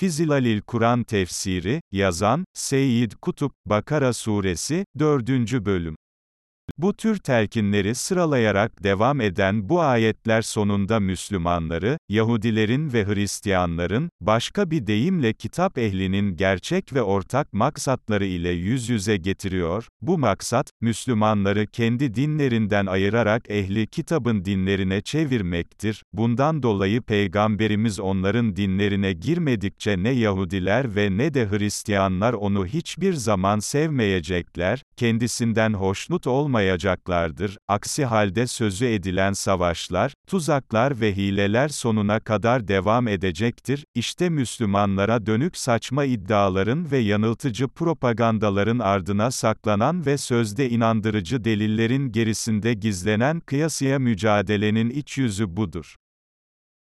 Fizilalil Kur'an Tefsiri, yazan, Seyyid Kutup, Bakara Suresi, 4. Bölüm. Bu tür telkinleri sıralayarak devam eden bu ayetler sonunda Müslümanları, Yahudilerin ve Hristiyanların, başka bir deyimle kitap ehlinin gerçek ve ortak maksatları ile yüz yüze getiriyor, bu maksat, Müslümanları kendi dinlerinden ayırarak ehli kitabın dinlerine çevirmektir, bundan dolayı Peygamberimiz onların dinlerine girmedikçe ne Yahudiler ve ne de Hristiyanlar onu hiçbir zaman sevmeyecekler, kendisinden hoşnut olmayacaklar, olmayacaklardır, aksi halde sözü edilen savaşlar, tuzaklar ve hileler sonuna kadar devam edecektir, İşte Müslümanlara dönük saçma iddiaların ve yanıltıcı propagandaların ardına saklanan ve sözde inandırıcı delillerin gerisinde gizlenen kıyasıya mücadelenin iç yüzü budur.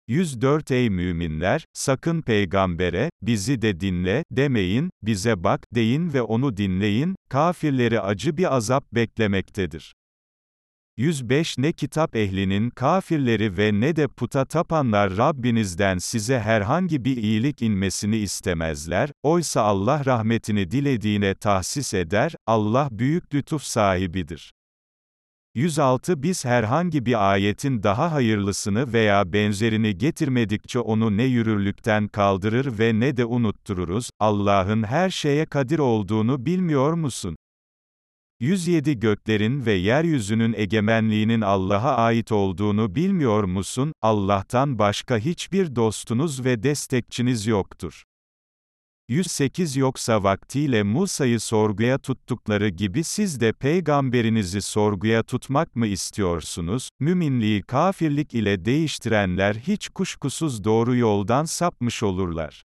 104 Ey müminler, sakın peygambere, bizi de dinle, demeyin, bize bak, deyin ve onu dinleyin, kafirleri acı bir azap beklemektedir. 105 Ne kitap ehlinin kafirleri ve ne de puta tapanlar Rabbinizden size herhangi bir iyilik inmesini istemezler, oysa Allah rahmetini dilediğine tahsis eder, Allah büyük lütuf sahibidir. 106 Biz herhangi bir ayetin daha hayırlısını veya benzerini getirmedikçe onu ne yürürlükten kaldırır ve ne de unuttururuz, Allah'ın her şeye kadir olduğunu bilmiyor musun? 107 Göklerin ve yeryüzünün egemenliğinin Allah'a ait olduğunu bilmiyor musun? Allah'tan başka hiçbir dostunuz ve destekçiniz yoktur. 108 Yoksa vaktiyle Musa'yı sorguya tuttukları gibi siz de peygamberinizi sorguya tutmak mı istiyorsunuz? Müminliği kafirlik ile değiştirenler hiç kuşkusuz doğru yoldan sapmış olurlar.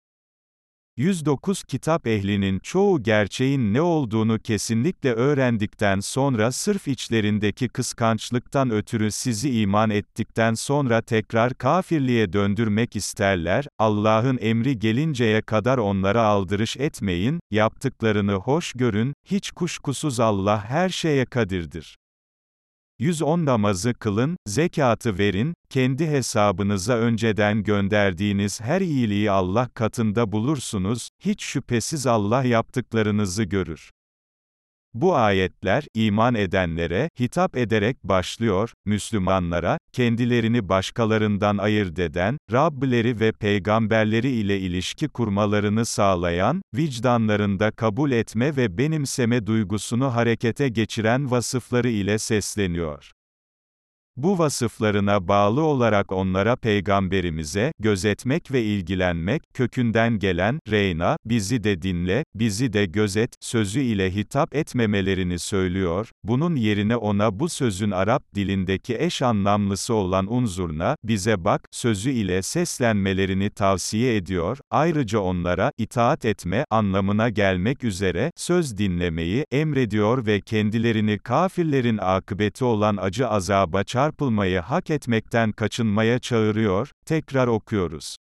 109 Kitap ehlinin çoğu gerçeğin ne olduğunu kesinlikle öğrendikten sonra sırf içlerindeki kıskançlıktan ötürü sizi iman ettikten sonra tekrar kafirliğe döndürmek isterler, Allah'ın emri gelinceye kadar onlara aldırış etmeyin, yaptıklarını hoş görün, hiç kuşkusuz Allah her şeye kadirdir. 110 namazı kılın, zekatı verin, kendi hesabınıza önceden gönderdiğiniz her iyiliği Allah katında bulursunuz, hiç şüphesiz Allah yaptıklarınızı görür. Bu ayetler, iman edenlere, hitap ederek başlıyor, Müslümanlara, kendilerini başkalarından ayırt eden, Rabbileri ve peygamberleri ile ilişki kurmalarını sağlayan, vicdanlarında kabul etme ve benimseme duygusunu harekete geçiren vasıfları ile sesleniyor. Bu vasıflarına bağlı olarak onlara peygamberimize, gözetmek ve ilgilenmek, kökünden gelen, reyna, bizi de dinle, bizi de gözet, sözü ile hitap etmemelerini söylüyor, bunun yerine ona bu sözün Arap dilindeki eş anlamlısı olan unzurna, bize bak, sözü ile seslenmelerini tavsiye ediyor, ayrıca onlara, itaat etme, anlamına gelmek üzere, söz dinlemeyi, emrediyor ve kendilerini kafirlerin akıbeti olan acı azaba çağırıyor, çarpılmayı hak etmekten kaçınmaya çağırıyor, tekrar okuyoruz.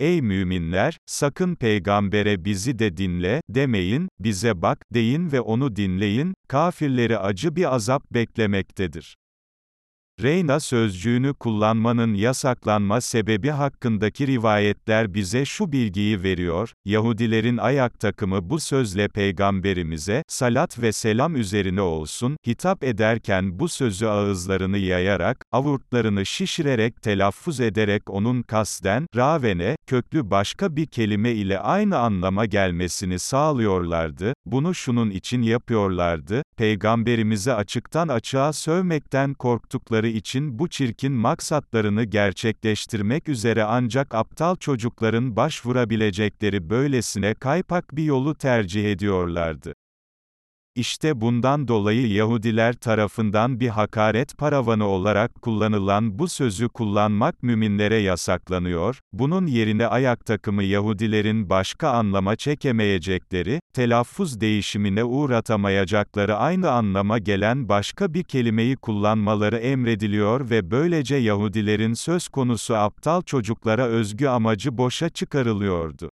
Ey müminler, sakın peygambere bizi de dinle, demeyin, bize bak, deyin ve onu dinleyin, kafirleri acı bir azap beklemektedir. Reyna sözcüğünü kullanmanın yasaklanma sebebi hakkındaki rivayetler bize şu bilgiyi veriyor, Yahudilerin ayak takımı bu sözle peygamberimize, salat ve selam üzerine olsun, hitap ederken bu sözü ağızlarını yayarak, avurtlarını şişirerek telaffuz ederek onun kasten, ravene, köklü başka bir kelime ile aynı anlama gelmesini sağlıyorlardı, bunu şunun için yapıyorlardı, peygamberimizi açıktan açığa sövmekten korktukları için bu çirkin maksatlarını gerçekleştirmek üzere ancak aptal çocukların başvurabilecekleri böylesine kaypak bir yolu tercih ediyorlardı. İşte bundan dolayı Yahudiler tarafından bir hakaret paravanı olarak kullanılan bu sözü kullanmak müminlere yasaklanıyor, bunun yerine ayak takımı Yahudilerin başka anlama çekemeyecekleri, telaffuz değişimine uğratamayacakları aynı anlama gelen başka bir kelimeyi kullanmaları emrediliyor ve böylece Yahudilerin söz konusu aptal çocuklara özgü amacı boşa çıkarılıyordu.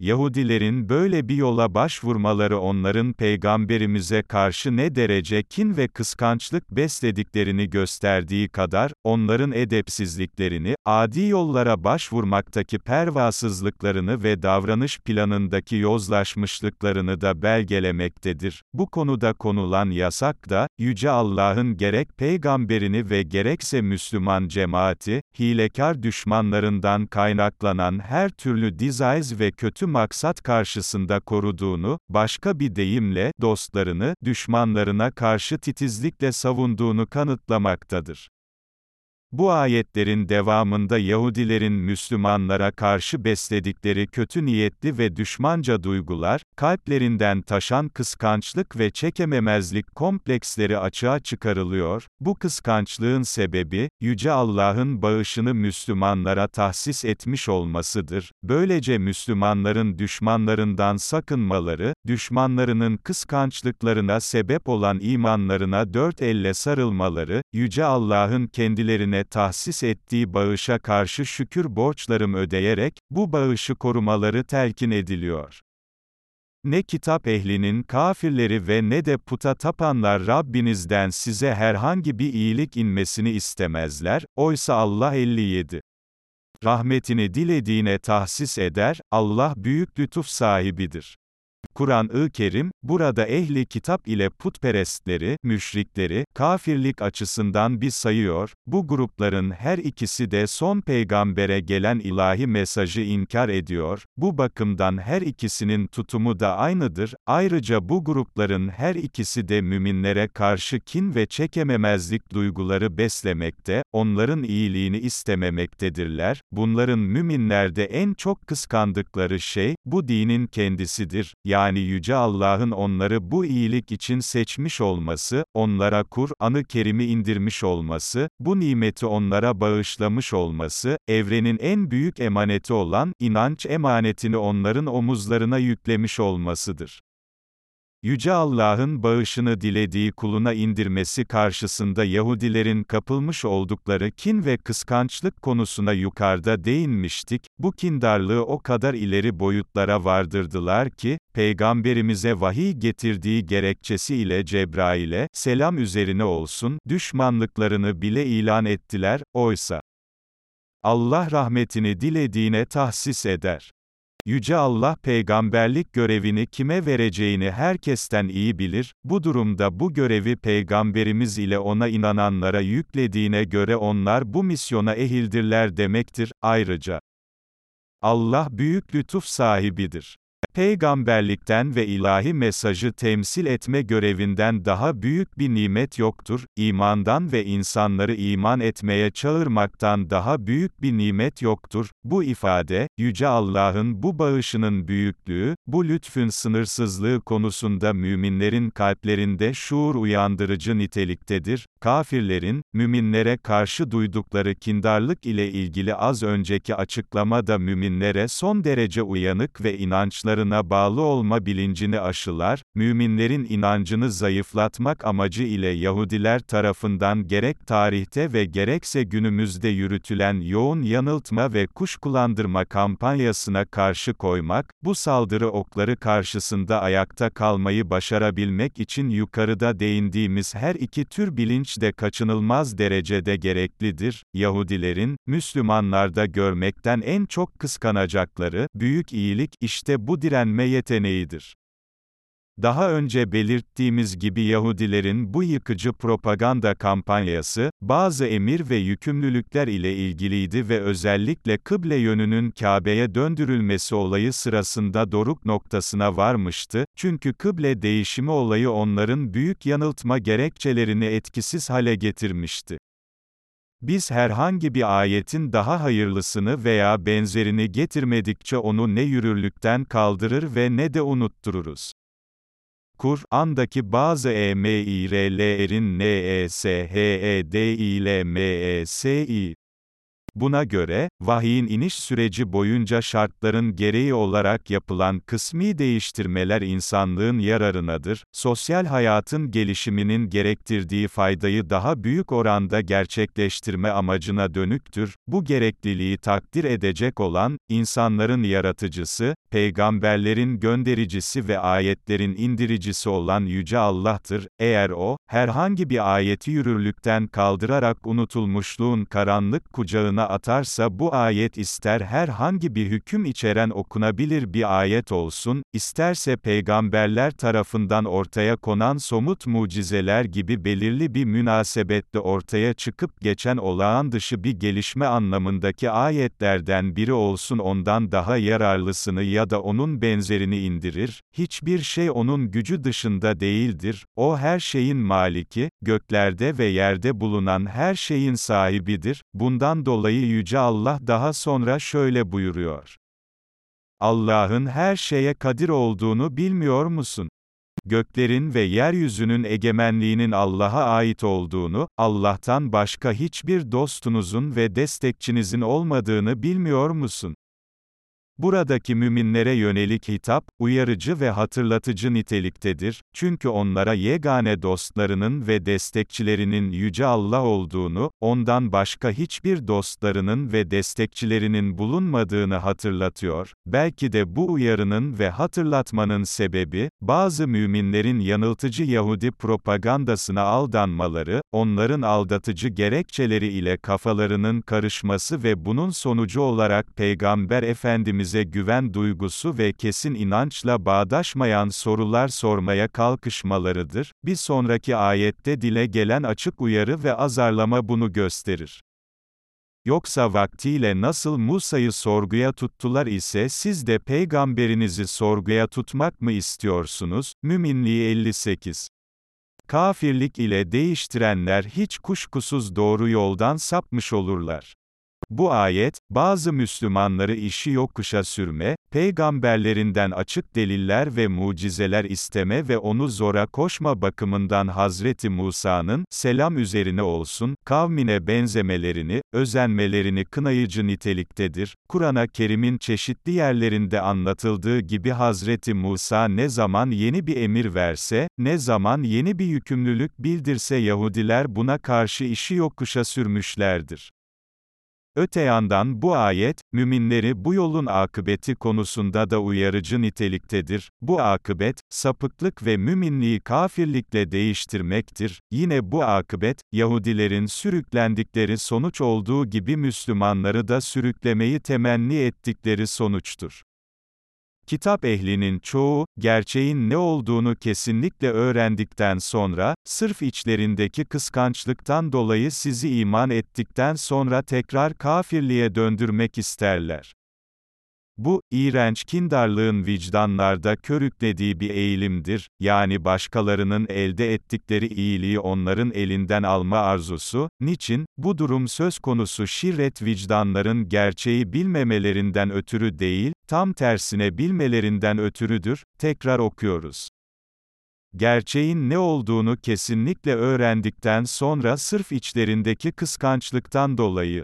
Yahudilerin böyle bir yola başvurmaları onların peygamberimize karşı ne derece kin ve kıskançlık beslediklerini gösterdiği kadar, onların edepsizliklerini, adi yollara başvurmaktaki pervasızlıklarını ve davranış planındaki yozlaşmışlıklarını da belgelemektedir. Bu konuda konulan yasak da, Yüce Allah'ın gerek peygamberini ve gerekse Müslüman cemaati, hilekar düşmanlarından kaynaklanan her türlü dizayz ve kötü maksat karşısında koruduğunu, başka bir deyimle, dostlarını, düşmanlarına karşı titizlikle savunduğunu kanıtlamaktadır. Bu ayetlerin devamında Yahudilerin Müslümanlara karşı besledikleri kötü niyetli ve düşmanca duygular, kalplerinden taşan kıskançlık ve çekememezlik kompleksleri açığa çıkarılıyor. Bu kıskançlığın sebebi, Yüce Allah'ın bağışını Müslümanlara tahsis etmiş olmasıdır. Böylece Müslümanların düşmanlarından sakınmaları, düşmanlarının kıskançlıklarına sebep olan imanlarına dört elle sarılmaları, Yüce Allah'ın kendilerine tahsis ettiği bağışa karşı şükür borçlarım ödeyerek, bu bağışı korumaları telkin ediliyor. Ne kitap ehlinin kafirleri ve ne de puta tapanlar Rabbinizden size herhangi bir iyilik inmesini istemezler, oysa Allah 57. Rahmetini dilediğine tahsis eder, Allah büyük lütuf sahibidir. Kur'an-ı Kerim, burada ehli kitap ile putperestleri, müşrikleri, kafirlik açısından bir sayıyor, bu grupların her ikisi de son peygambere gelen ilahi mesajı inkar ediyor, bu bakımdan her ikisinin tutumu da aynıdır, ayrıca bu grupların her ikisi de müminlere karşı kin ve çekememezlik duyguları beslemekte, onların iyiliğini istememektedirler, bunların müminlerde en çok kıskandıkları şey, bu dinin kendisidir, yani yani Yüce Allah'ın onları bu iyilik için seçmiş olması, onlara Kur'an-ı Kerim'i indirmiş olması, bu nimeti onlara bağışlamış olması, evrenin en büyük emaneti olan, inanç emanetini onların omuzlarına yüklemiş olmasıdır. Yüce Allah'ın bağışını dilediği kuluna indirmesi karşısında Yahudilerin kapılmış oldukları kin ve kıskançlık konusuna yukarıda değinmiştik, bu kindarlığı o kadar ileri boyutlara vardırdılar ki, Peygamberimize vahiy getirdiği gerekçesiyle Cebrail'e, selam üzerine olsun, düşmanlıklarını bile ilan ettiler, oysa, Allah rahmetini dilediğine tahsis eder. Yüce Allah peygamberlik görevini kime vereceğini herkesten iyi bilir, bu durumda bu görevi peygamberimiz ile ona inananlara yüklediğine göre onlar bu misyona ehildirler demektir, ayrıca. Allah büyük lütuf sahibidir. Peygamberlikten ve ilahi mesajı temsil etme görevinden daha büyük bir nimet yoktur, imandan ve insanları iman etmeye çağırmaktan daha büyük bir nimet yoktur. Bu ifade, Yüce Allah'ın bu bağışının büyüklüğü, bu lütfün sınırsızlığı konusunda müminlerin kalplerinde şuur uyandırıcı niteliktedir. Kafirlerin, müminlere karşı duydukları kindarlık ile ilgili az önceki açıklama da müminlere son derece uyanık ve inançların inançlarına bağlı olma bilincini aşılar, müminlerin inancını zayıflatmak amacı ile Yahudiler tarafından gerek tarihte ve gerekse günümüzde yürütülen yoğun yanıltma ve kuşkulandırma kampanyasına karşı koymak, bu saldırı okları karşısında ayakta kalmayı başarabilmek için yukarıda değindiğimiz her iki tür bilinç de kaçınılmaz derecede gereklidir. Yahudilerin, Müslümanlarda görmekten en çok kıskanacakları, büyük iyilik, işte bu direnme yeteneğidir. Daha önce belirttiğimiz gibi Yahudilerin bu yıkıcı propaganda kampanyası, bazı emir ve yükümlülükler ile ilgiliydi ve özellikle kıble yönünün Kabe'ye döndürülmesi olayı sırasında doruk noktasına varmıştı, çünkü kıble değişimi olayı onların büyük yanıltma gerekçelerini etkisiz hale getirmişti. Biz herhangi bir ayetin daha hayırlısını veya benzerini getirmedikçe onu ne yürürlükten kaldırır ve ne de unuttururuz. Kur'an'daki bazı emirlerin neshedilmesi Buna göre, vahyin iniş süreci boyunca şartların gereği olarak yapılan kısmi değiştirmeler insanlığın yararınadır, sosyal hayatın gelişiminin gerektirdiği faydayı daha büyük oranda gerçekleştirme amacına dönüktür, bu gerekliliği takdir edecek olan, insanların yaratıcısı, peygamberlerin göndericisi ve ayetlerin indiricisi olan Yüce Allah'tır, eğer O, herhangi bir ayeti yürürlükten kaldırarak unutulmuşluğun karanlık kucağına atarsa bu ayet ister herhangi bir hüküm içeren okunabilir bir ayet olsun, isterse peygamberler tarafından ortaya konan somut mucizeler gibi belirli bir münasebetle ortaya çıkıp geçen olağan dışı bir gelişme anlamındaki ayetlerden biri olsun ondan daha yararlısını ya da onun benzerini indirir, hiçbir şey onun gücü dışında değildir, o her şeyin maliki, göklerde ve yerde bulunan her şeyin sahibidir, bundan dolayı Yüce Allah daha sonra şöyle buyuruyor. Allah'ın her şeye kadir olduğunu bilmiyor musun? Göklerin ve yeryüzünün egemenliğinin Allah'a ait olduğunu, Allah'tan başka hiçbir dostunuzun ve destekçinizin olmadığını bilmiyor musun? Buradaki müminlere yönelik hitap, uyarıcı ve hatırlatıcı niteliktedir, çünkü onlara yegane dostlarının ve destekçilerinin Yüce Allah olduğunu, ondan başka hiçbir dostlarının ve destekçilerinin bulunmadığını hatırlatıyor, belki de bu uyarının ve hatırlatmanın sebebi, bazı müminlerin yanıltıcı Yahudi propagandasına aldanmaları, onların aldatıcı gerekçeleri ile kafalarının karışması ve bunun sonucu olarak Peygamber Efendimiz kendimize güven duygusu ve kesin inançla bağdaşmayan sorular sormaya kalkışmalarıdır. Bir sonraki ayette dile gelen açık uyarı ve azarlama bunu gösterir. Yoksa vaktiyle nasıl Musa'yı sorguya tuttular ise siz de peygamberinizi sorguya tutmak mı istiyorsunuz? Müminliği 58 Kafirlik ile değiştirenler hiç kuşkusuz doğru yoldan sapmış olurlar. Bu ayet, bazı Müslümanları işi yokuşa sürme, peygamberlerinden açık deliller ve mucizeler isteme ve onu zora koşma bakımından Hazreti Musa'nın, selam üzerine olsun, kavmine benzemelerini, özenmelerini kınayıcı niteliktedir. Kur'an-ı Kerim'in çeşitli yerlerinde anlatıldığı gibi Hazreti Musa ne zaman yeni bir emir verse, ne zaman yeni bir yükümlülük bildirse Yahudiler buna karşı işi yokuşa sürmüşlerdir. Öte yandan bu ayet, müminleri bu yolun akıbeti konusunda da uyarıcı niteliktedir. Bu akıbet, sapıklık ve müminliği kafirlikle değiştirmektir. Yine bu akıbet, Yahudilerin sürüklendikleri sonuç olduğu gibi Müslümanları da sürüklemeyi temenni ettikleri sonuçtur. Kitap ehlinin çoğu, gerçeğin ne olduğunu kesinlikle öğrendikten sonra, sırf içlerindeki kıskançlıktan dolayı sizi iman ettikten sonra tekrar kafirliğe döndürmek isterler. Bu, iğrenç kindarlığın vicdanlarda körüklediği bir eğilimdir, yani başkalarının elde ettikleri iyiliği onların elinden alma arzusu, niçin, bu durum söz konusu şirret vicdanların gerçeği bilmemelerinden ötürü değil, tam tersine bilmelerinden ötürüdür, tekrar okuyoruz. Gerçeğin ne olduğunu kesinlikle öğrendikten sonra sırf içlerindeki kıskançlıktan dolayı,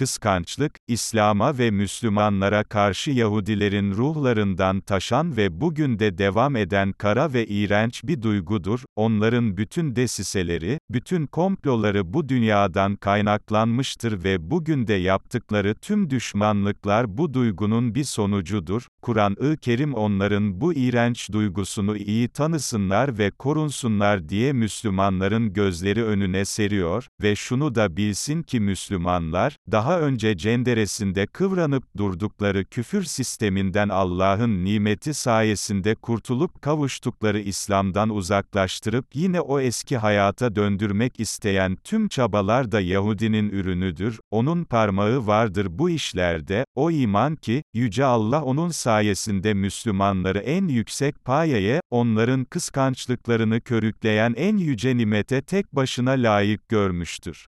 Kıskançlık, İslam'a ve Müslümanlara karşı Yahudilerin ruhlarından taşan ve bugün de devam eden kara ve iğrenç bir duygudur, onların bütün desiseleri, bütün komploları bu dünyadan kaynaklanmıştır ve bugün de yaptıkları tüm düşmanlıklar bu duygunun bir sonucudur. Kur'an-ı Kerim onların bu iğrenç duygusunu iyi tanısınlar ve korunsunlar diye Müslümanların gözleri önüne seriyor ve şunu da bilsin ki Müslümanlar, daha önce cenderesinde kıvranıp durdukları küfür sisteminden Allah'ın nimeti sayesinde kurtulup kavuştukları İslam'dan uzaklaştırıp yine o eski hayata döndürmek isteyen tüm çabalar da Yahudinin ürünüdür, onun parmağı vardır bu işlerde, o iman ki, Yüce Allah onun sayesinde Müslümanları en yüksek payeye, onların kıskançlıklarını körükleyen en yüce nimete tek başına layık görmüştür.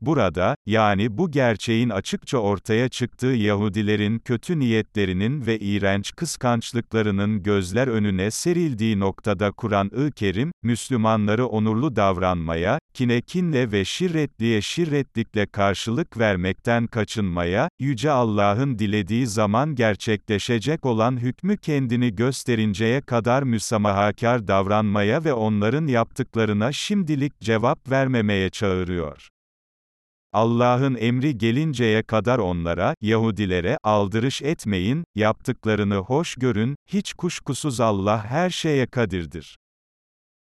Burada, yani bu gerçeğin açıkça ortaya çıktığı Yahudilerin kötü niyetlerinin ve iğrenç kıskançlıklarının gözler önüne serildiği noktada Kur'an-ı Kerim, Müslümanları onurlu davranmaya, kine kinle ve şirretliye şirretlikle karşılık vermekten kaçınmaya, Yüce Allah'ın dilediği zaman gerçekleşecek olan hükmü kendini gösterinceye kadar müsamahakar davranmaya ve onların yaptıklarına şimdilik cevap vermemeye çağırıyor. Allah'ın emri gelinceye kadar onlara, Yahudilere, aldırış etmeyin, yaptıklarını hoş görün, hiç kuşkusuz Allah her şeye kadirdir.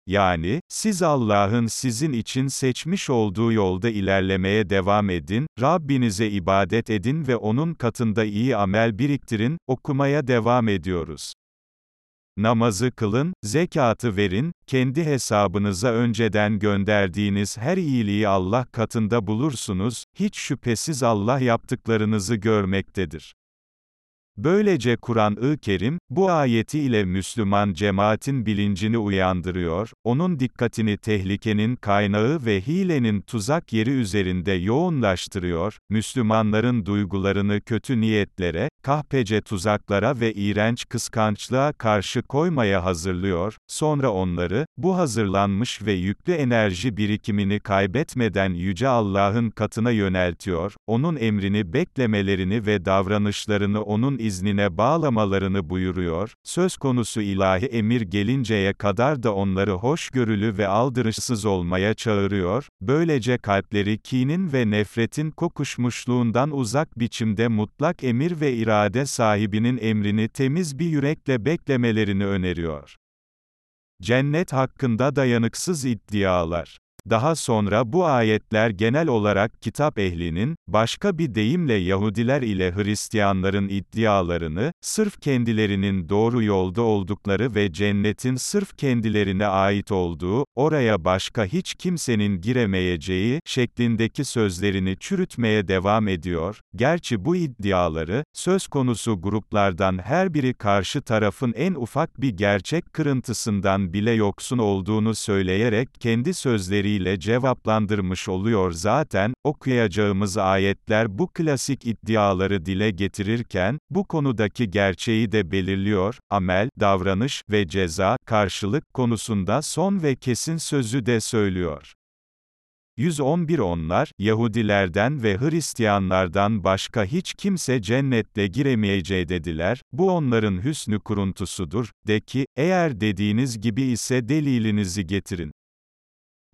Yani, siz Allah'ın sizin için seçmiş olduğu yolda ilerlemeye devam edin, Rabbinize ibadet edin ve O'nun katında iyi amel biriktirin, okumaya devam ediyoruz. Namazı kılın, zekatı verin, kendi hesabınıza önceden gönderdiğiniz her iyiliği Allah katında bulursunuz, hiç şüphesiz Allah yaptıklarınızı görmektedir. Böylece Kur'an-ı Kerim, bu ayeti ile Müslüman cemaatin bilincini uyandırıyor, onun dikkatini tehlikenin kaynağı ve hilenin tuzak yeri üzerinde yoğunlaştırıyor, Müslümanların duygularını kötü niyetlere, kahpece tuzaklara ve iğrenç kıskançlığa karşı koymaya hazırlıyor, sonra onları, bu hazırlanmış ve yüklü enerji birikimini kaybetmeden Yüce Allah'ın katına yöneltiyor, onun emrini beklemelerini ve davranışlarını onun iznine bağlamalarını buyuruyor, söz konusu ilahi emir gelinceye kadar da onları hoşgörülü ve aldırışsız olmaya çağırıyor, böylece kalpleri kinin ve nefretin kokuşmuşluğundan uzak biçimde mutlak emir ve irade sahibinin emrini temiz bir yürekle beklemelerini öneriyor. Cennet hakkında dayanıksız iddialar daha sonra bu ayetler genel olarak kitap ehlinin, başka bir deyimle Yahudiler ile Hristiyanların iddialarını, sırf kendilerinin doğru yolda oldukları ve cennetin sırf kendilerine ait olduğu, oraya başka hiç kimsenin giremeyeceği, şeklindeki sözlerini çürütmeye devam ediyor. Gerçi bu iddiaları, söz konusu gruplardan her biri karşı tarafın en ufak bir gerçek kırıntısından bile yoksun olduğunu söyleyerek kendi sözleriyle ile cevaplandırmış oluyor zaten, okuyacağımız ayetler bu klasik iddiaları dile getirirken, bu konudaki gerçeği de belirliyor, amel, davranış ve ceza, karşılık konusunda son ve kesin sözü de söylüyor. 111 Onlar, Yahudilerden ve Hristiyanlardan başka hiç kimse cennetle giremeyeceği dediler, bu onların hüsnü kuruntusudur, de ki, eğer dediğiniz gibi ise delilinizi getirin.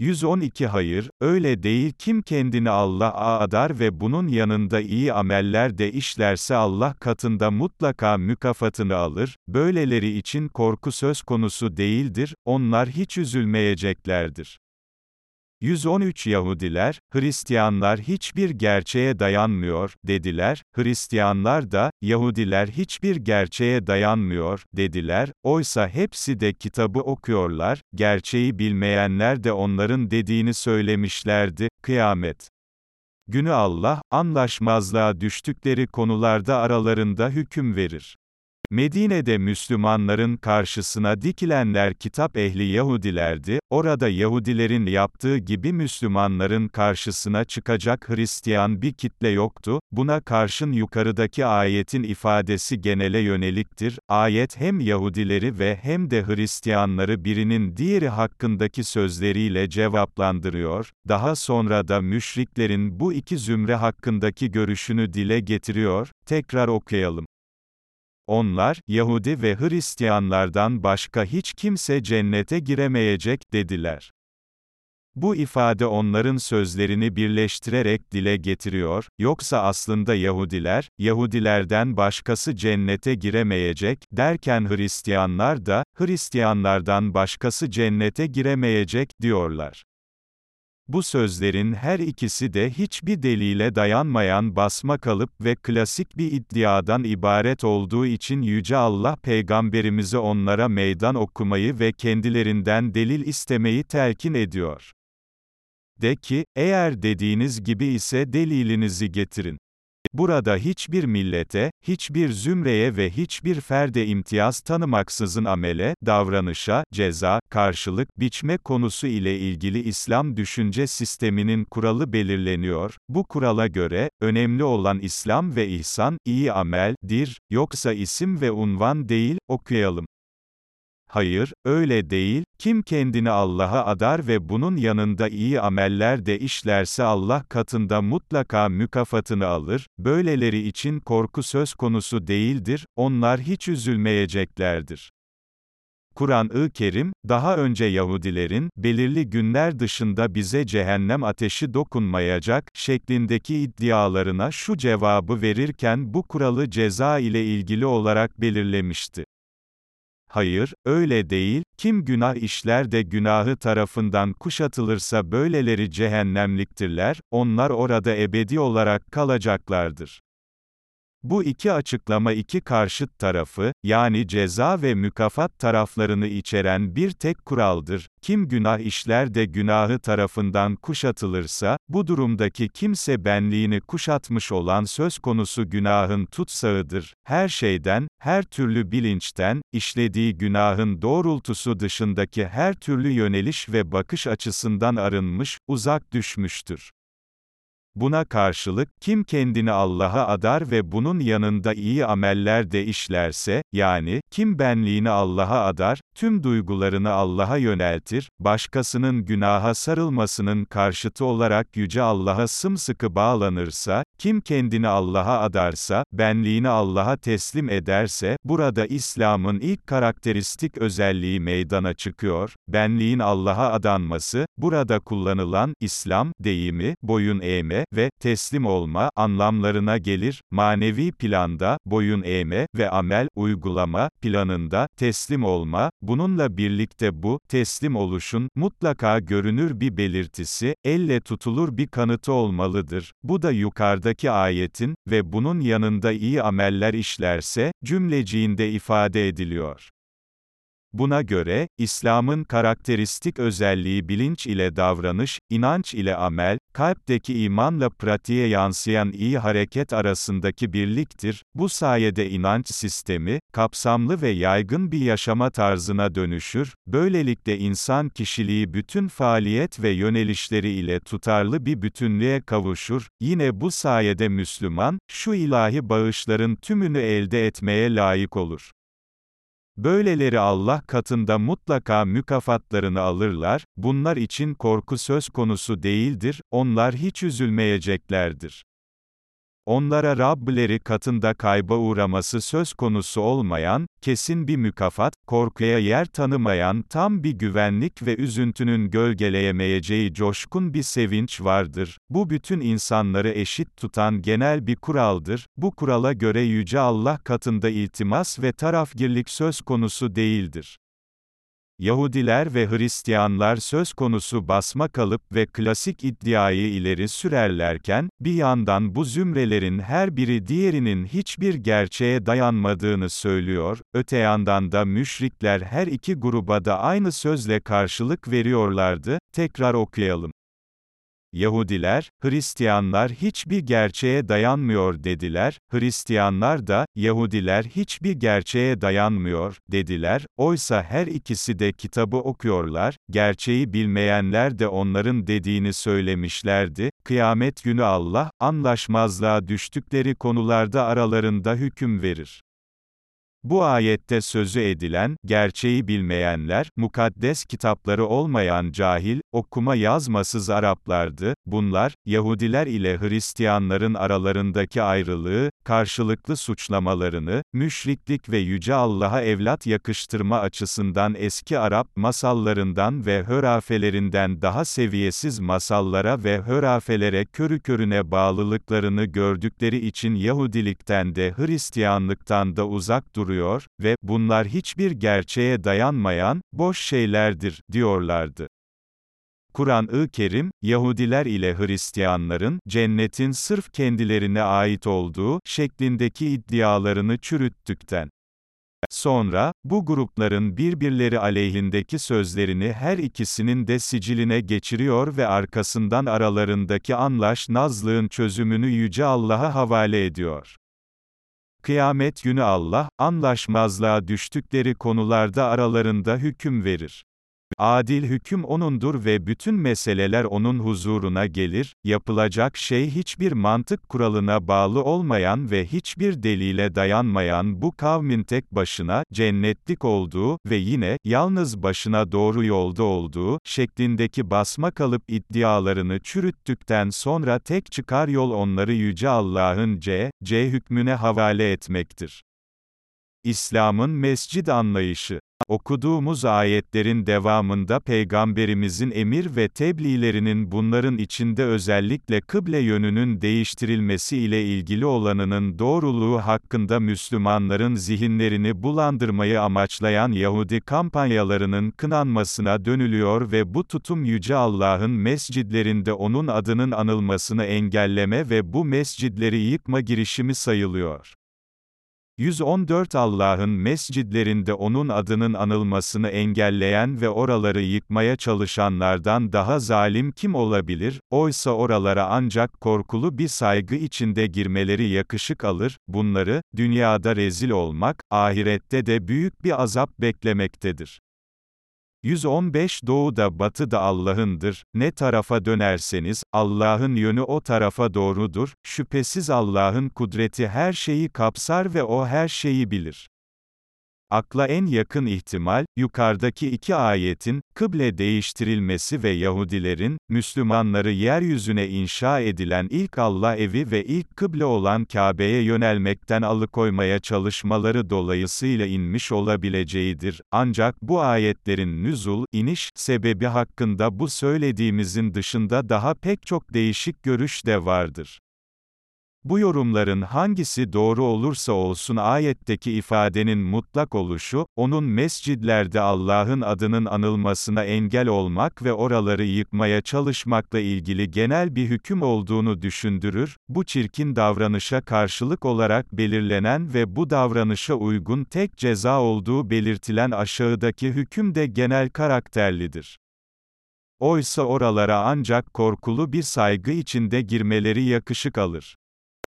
112 Hayır, öyle değil kim kendini Allah'a adar ve bunun yanında iyi ameller de işlerse Allah katında mutlaka mükafatını alır, böyleleri için korku söz konusu değildir, onlar hiç üzülmeyeceklerdir. 113 Yahudiler, Hristiyanlar hiçbir gerçeğe dayanmıyor, dediler, Hristiyanlar da, Yahudiler hiçbir gerçeğe dayanmıyor, dediler, oysa hepsi de kitabı okuyorlar, gerçeği bilmeyenler de onların dediğini söylemişlerdi, kıyamet. Günü Allah, anlaşmazlığa düştükleri konularda aralarında hüküm verir. Medine'de Müslümanların karşısına dikilenler kitap ehli Yahudilerdi, orada Yahudilerin yaptığı gibi Müslümanların karşısına çıkacak Hristiyan bir kitle yoktu, buna karşın yukarıdaki ayetin ifadesi genele yöneliktir, ayet hem Yahudileri ve hem de Hristiyanları birinin diğeri hakkındaki sözleriyle cevaplandırıyor, daha sonra da müşriklerin bu iki zümre hakkındaki görüşünü dile getiriyor, tekrar okuyalım. Onlar, Yahudi ve Hristiyanlardan başka hiç kimse cennete giremeyecek, dediler. Bu ifade onların sözlerini birleştirerek dile getiriyor, yoksa aslında Yahudiler, Yahudilerden başkası cennete giremeyecek, derken Hristiyanlar da, Hristiyanlardan başkası cennete giremeyecek, diyorlar. Bu sözlerin her ikisi de hiçbir delile dayanmayan basma kalıp ve klasik bir iddiadan ibaret olduğu için Yüce Allah peygamberimize onlara meydan okumayı ve kendilerinden delil istemeyi telkin ediyor. De ki, eğer dediğiniz gibi ise delilinizi getirin. Burada hiçbir millete, hiçbir zümreye ve hiçbir ferde imtiyaz tanımaksızın amele, davranışa, ceza, karşılık, biçme konusu ile ilgili İslam düşünce sisteminin kuralı belirleniyor. Bu kurala göre, önemli olan İslam ve ihsan, iyi ameldir, yoksa isim ve unvan değil, okuyalım. Hayır, öyle değil, kim kendini Allah'a adar ve bunun yanında iyi ameller de işlerse Allah katında mutlaka mükafatını alır, böyleleri için korku söz konusu değildir, onlar hiç üzülmeyeceklerdir. Kur'an-ı Kerim, daha önce Yahudilerin, belirli günler dışında bize cehennem ateşi dokunmayacak, şeklindeki iddialarına şu cevabı verirken bu kuralı ceza ile ilgili olarak belirlemişti. Hayır, öyle değil, kim günah işler de günahı tarafından kuşatılırsa böyleleri cehennemliktirler, onlar orada ebedi olarak kalacaklardır. Bu iki açıklama iki karşıt tarafı, yani ceza ve mükafat taraflarını içeren bir tek kuraldır. Kim günah işler de günahı tarafından kuşatılırsa, bu durumdaki kimse benliğini kuşatmış olan söz konusu günahın tutsağıdır. Her şeyden, her türlü bilinçten, işlediği günahın doğrultusu dışındaki her türlü yöneliş ve bakış açısından arınmış, uzak düşmüştür. Buna karşılık, kim kendini Allah'a adar ve bunun yanında iyi ameller de işlerse, yani, kim benliğini Allah'a adar, tüm duygularını Allah'a yöneltir, başkasının günaha sarılmasının karşıtı olarak Yüce Allah'a sımsıkı bağlanırsa, kim kendini Allah'a adarsa, benliğini Allah'a teslim ederse, burada İslam'ın ilk karakteristik özelliği meydana çıkıyor, benliğin Allah'a adanması, burada kullanılan, İslam, deyimi, boyun eğme ve teslim olma anlamlarına gelir, manevi planda, boyun eğme ve amel, uygulama, planında, teslim olma, bununla birlikte bu, teslim oluşun, mutlaka görünür bir belirtisi, elle tutulur bir kanıtı olmalıdır. Bu da yukarıdaki ayetin, ve bunun yanında iyi ameller işlerse, cümleciğinde ifade ediliyor. Buna göre, İslam'ın karakteristik özelliği bilinç ile davranış, inanç ile amel, kalpteki imanla pratiğe yansıyan iyi hareket arasındaki birliktir. Bu sayede inanç sistemi, kapsamlı ve yaygın bir yaşama tarzına dönüşür. Böylelikle insan kişiliği bütün faaliyet ve yönelişleri ile tutarlı bir bütünlüğe kavuşur. Yine bu sayede Müslüman, şu ilahi bağışların tümünü elde etmeye layık olur. Böyleleri Allah katında mutlaka mükafatlarını alırlar, bunlar için korku söz konusu değildir, onlar hiç üzülmeyeceklerdir. Onlara Rableri katında kayba uğraması söz konusu olmayan, kesin bir mükafat, korkuya yer tanımayan tam bir güvenlik ve üzüntünün gölgeleyemeyeceği coşkun bir sevinç vardır. Bu bütün insanları eşit tutan genel bir kuraldır. Bu kurala göre Yüce Allah katında iltimas ve tarafgirlik söz konusu değildir. Yahudiler ve Hristiyanlar söz konusu basma kalıp ve klasik iddiayı ileri sürerlerken, bir yandan bu zümrelerin her biri diğerinin hiçbir gerçeğe dayanmadığını söylüyor, öte yandan da müşrikler her iki gruba da aynı sözle karşılık veriyorlardı, tekrar okuyalım. Yahudiler, Hristiyanlar hiçbir gerçeğe dayanmıyor dediler, Hristiyanlar da, Yahudiler hiçbir gerçeğe dayanmıyor, dediler, oysa her ikisi de kitabı okuyorlar, gerçeği bilmeyenler de onların dediğini söylemişlerdi, kıyamet günü Allah, anlaşmazlığa düştükleri konularda aralarında hüküm verir. Bu ayette sözü edilen, gerçeği bilmeyenler, mukaddes kitapları olmayan cahil, okuma yazmasız Araplardı, bunlar, Yahudiler ile Hristiyanların aralarındaki ayrılığı, karşılıklı suçlamalarını, müşriklik ve Yüce Allah'a evlat yakıştırma açısından eski Arap masallarından ve hörafelerinden daha seviyesiz masallara ve hörafelere körü körüne bağlılıklarını gördükleri için Yahudilikten de Hristiyanlıktan da uzak duruyor duruyor ve bunlar hiçbir gerçeğe dayanmayan boş şeylerdir diyorlardı. Kur'an-ı Kerim, Yahudiler ile Hristiyanların, cennetin sırf kendilerine ait olduğu, şeklindeki iddialarını çürüttükten Sonra, bu grupların birbirleri aleyhindeki sözlerini her ikisinin de siciline geçiriyor ve arkasından aralarındaki anlaşmazlığın çözümünü Yüce Allah'a havale ediyor. Kıyamet günü Allah, anlaşmazlığa düştükleri konularda aralarında hüküm verir. Adil hüküm O'nundur ve bütün meseleler O'nun huzuruna gelir, yapılacak şey hiçbir mantık kuralına bağlı olmayan ve hiçbir delile dayanmayan bu kavmin tek başına, cennetlik olduğu ve yine, yalnız başına doğru yolda olduğu, şeklindeki basma kalıp iddialarını çürüttükten sonra tek çıkar yol onları Yüce Allah'ın C, C hükmüne havale etmektir. İslam'ın mescid anlayışı Okuduğumuz ayetlerin devamında Peygamberimizin emir ve tebliğlerinin bunların içinde özellikle kıble yönünün değiştirilmesi ile ilgili olanının doğruluğu hakkında Müslümanların zihinlerini bulandırmayı amaçlayan Yahudi kampanyalarının kınanmasına dönülüyor ve bu tutum Yüce Allah'ın mescidlerinde O'nun adının anılmasını engelleme ve bu mescidleri yıkma girişimi sayılıyor. 114 Allah'ın mescidlerinde onun adının anılmasını engelleyen ve oraları yıkmaya çalışanlardan daha zalim kim olabilir? Oysa oralara ancak korkulu bir saygı içinde girmeleri yakışık alır, bunları, dünyada rezil olmak, ahirette de büyük bir azap beklemektedir. 115 Doğu da batı da Allah'ındır, ne tarafa dönerseniz, Allah'ın yönü o tarafa doğrudur, şüphesiz Allah'ın kudreti her şeyi kapsar ve O her şeyi bilir. Akla en yakın ihtimal, yukarıdaki iki ayetin, kıble değiştirilmesi ve Yahudilerin, Müslümanları yeryüzüne inşa edilen ilk Allah evi ve ilk kıble olan Kabe'ye yönelmekten alıkoymaya çalışmaları dolayısıyla inmiş olabileceğidir. Ancak bu ayetlerin nüzul, iniş, sebebi hakkında bu söylediğimizin dışında daha pek çok değişik görüş de vardır. Bu yorumların hangisi doğru olursa olsun ayetteki ifadenin mutlak oluşu, onun mescidlerde Allah'ın adının anılmasına engel olmak ve oraları yıkmaya çalışmakla ilgili genel bir hüküm olduğunu düşündürür, bu çirkin davranışa karşılık olarak belirlenen ve bu davranışa uygun tek ceza olduğu belirtilen aşağıdaki hüküm de genel karakterlidir. Oysa oralara ancak korkulu bir saygı içinde girmeleri yakışık alır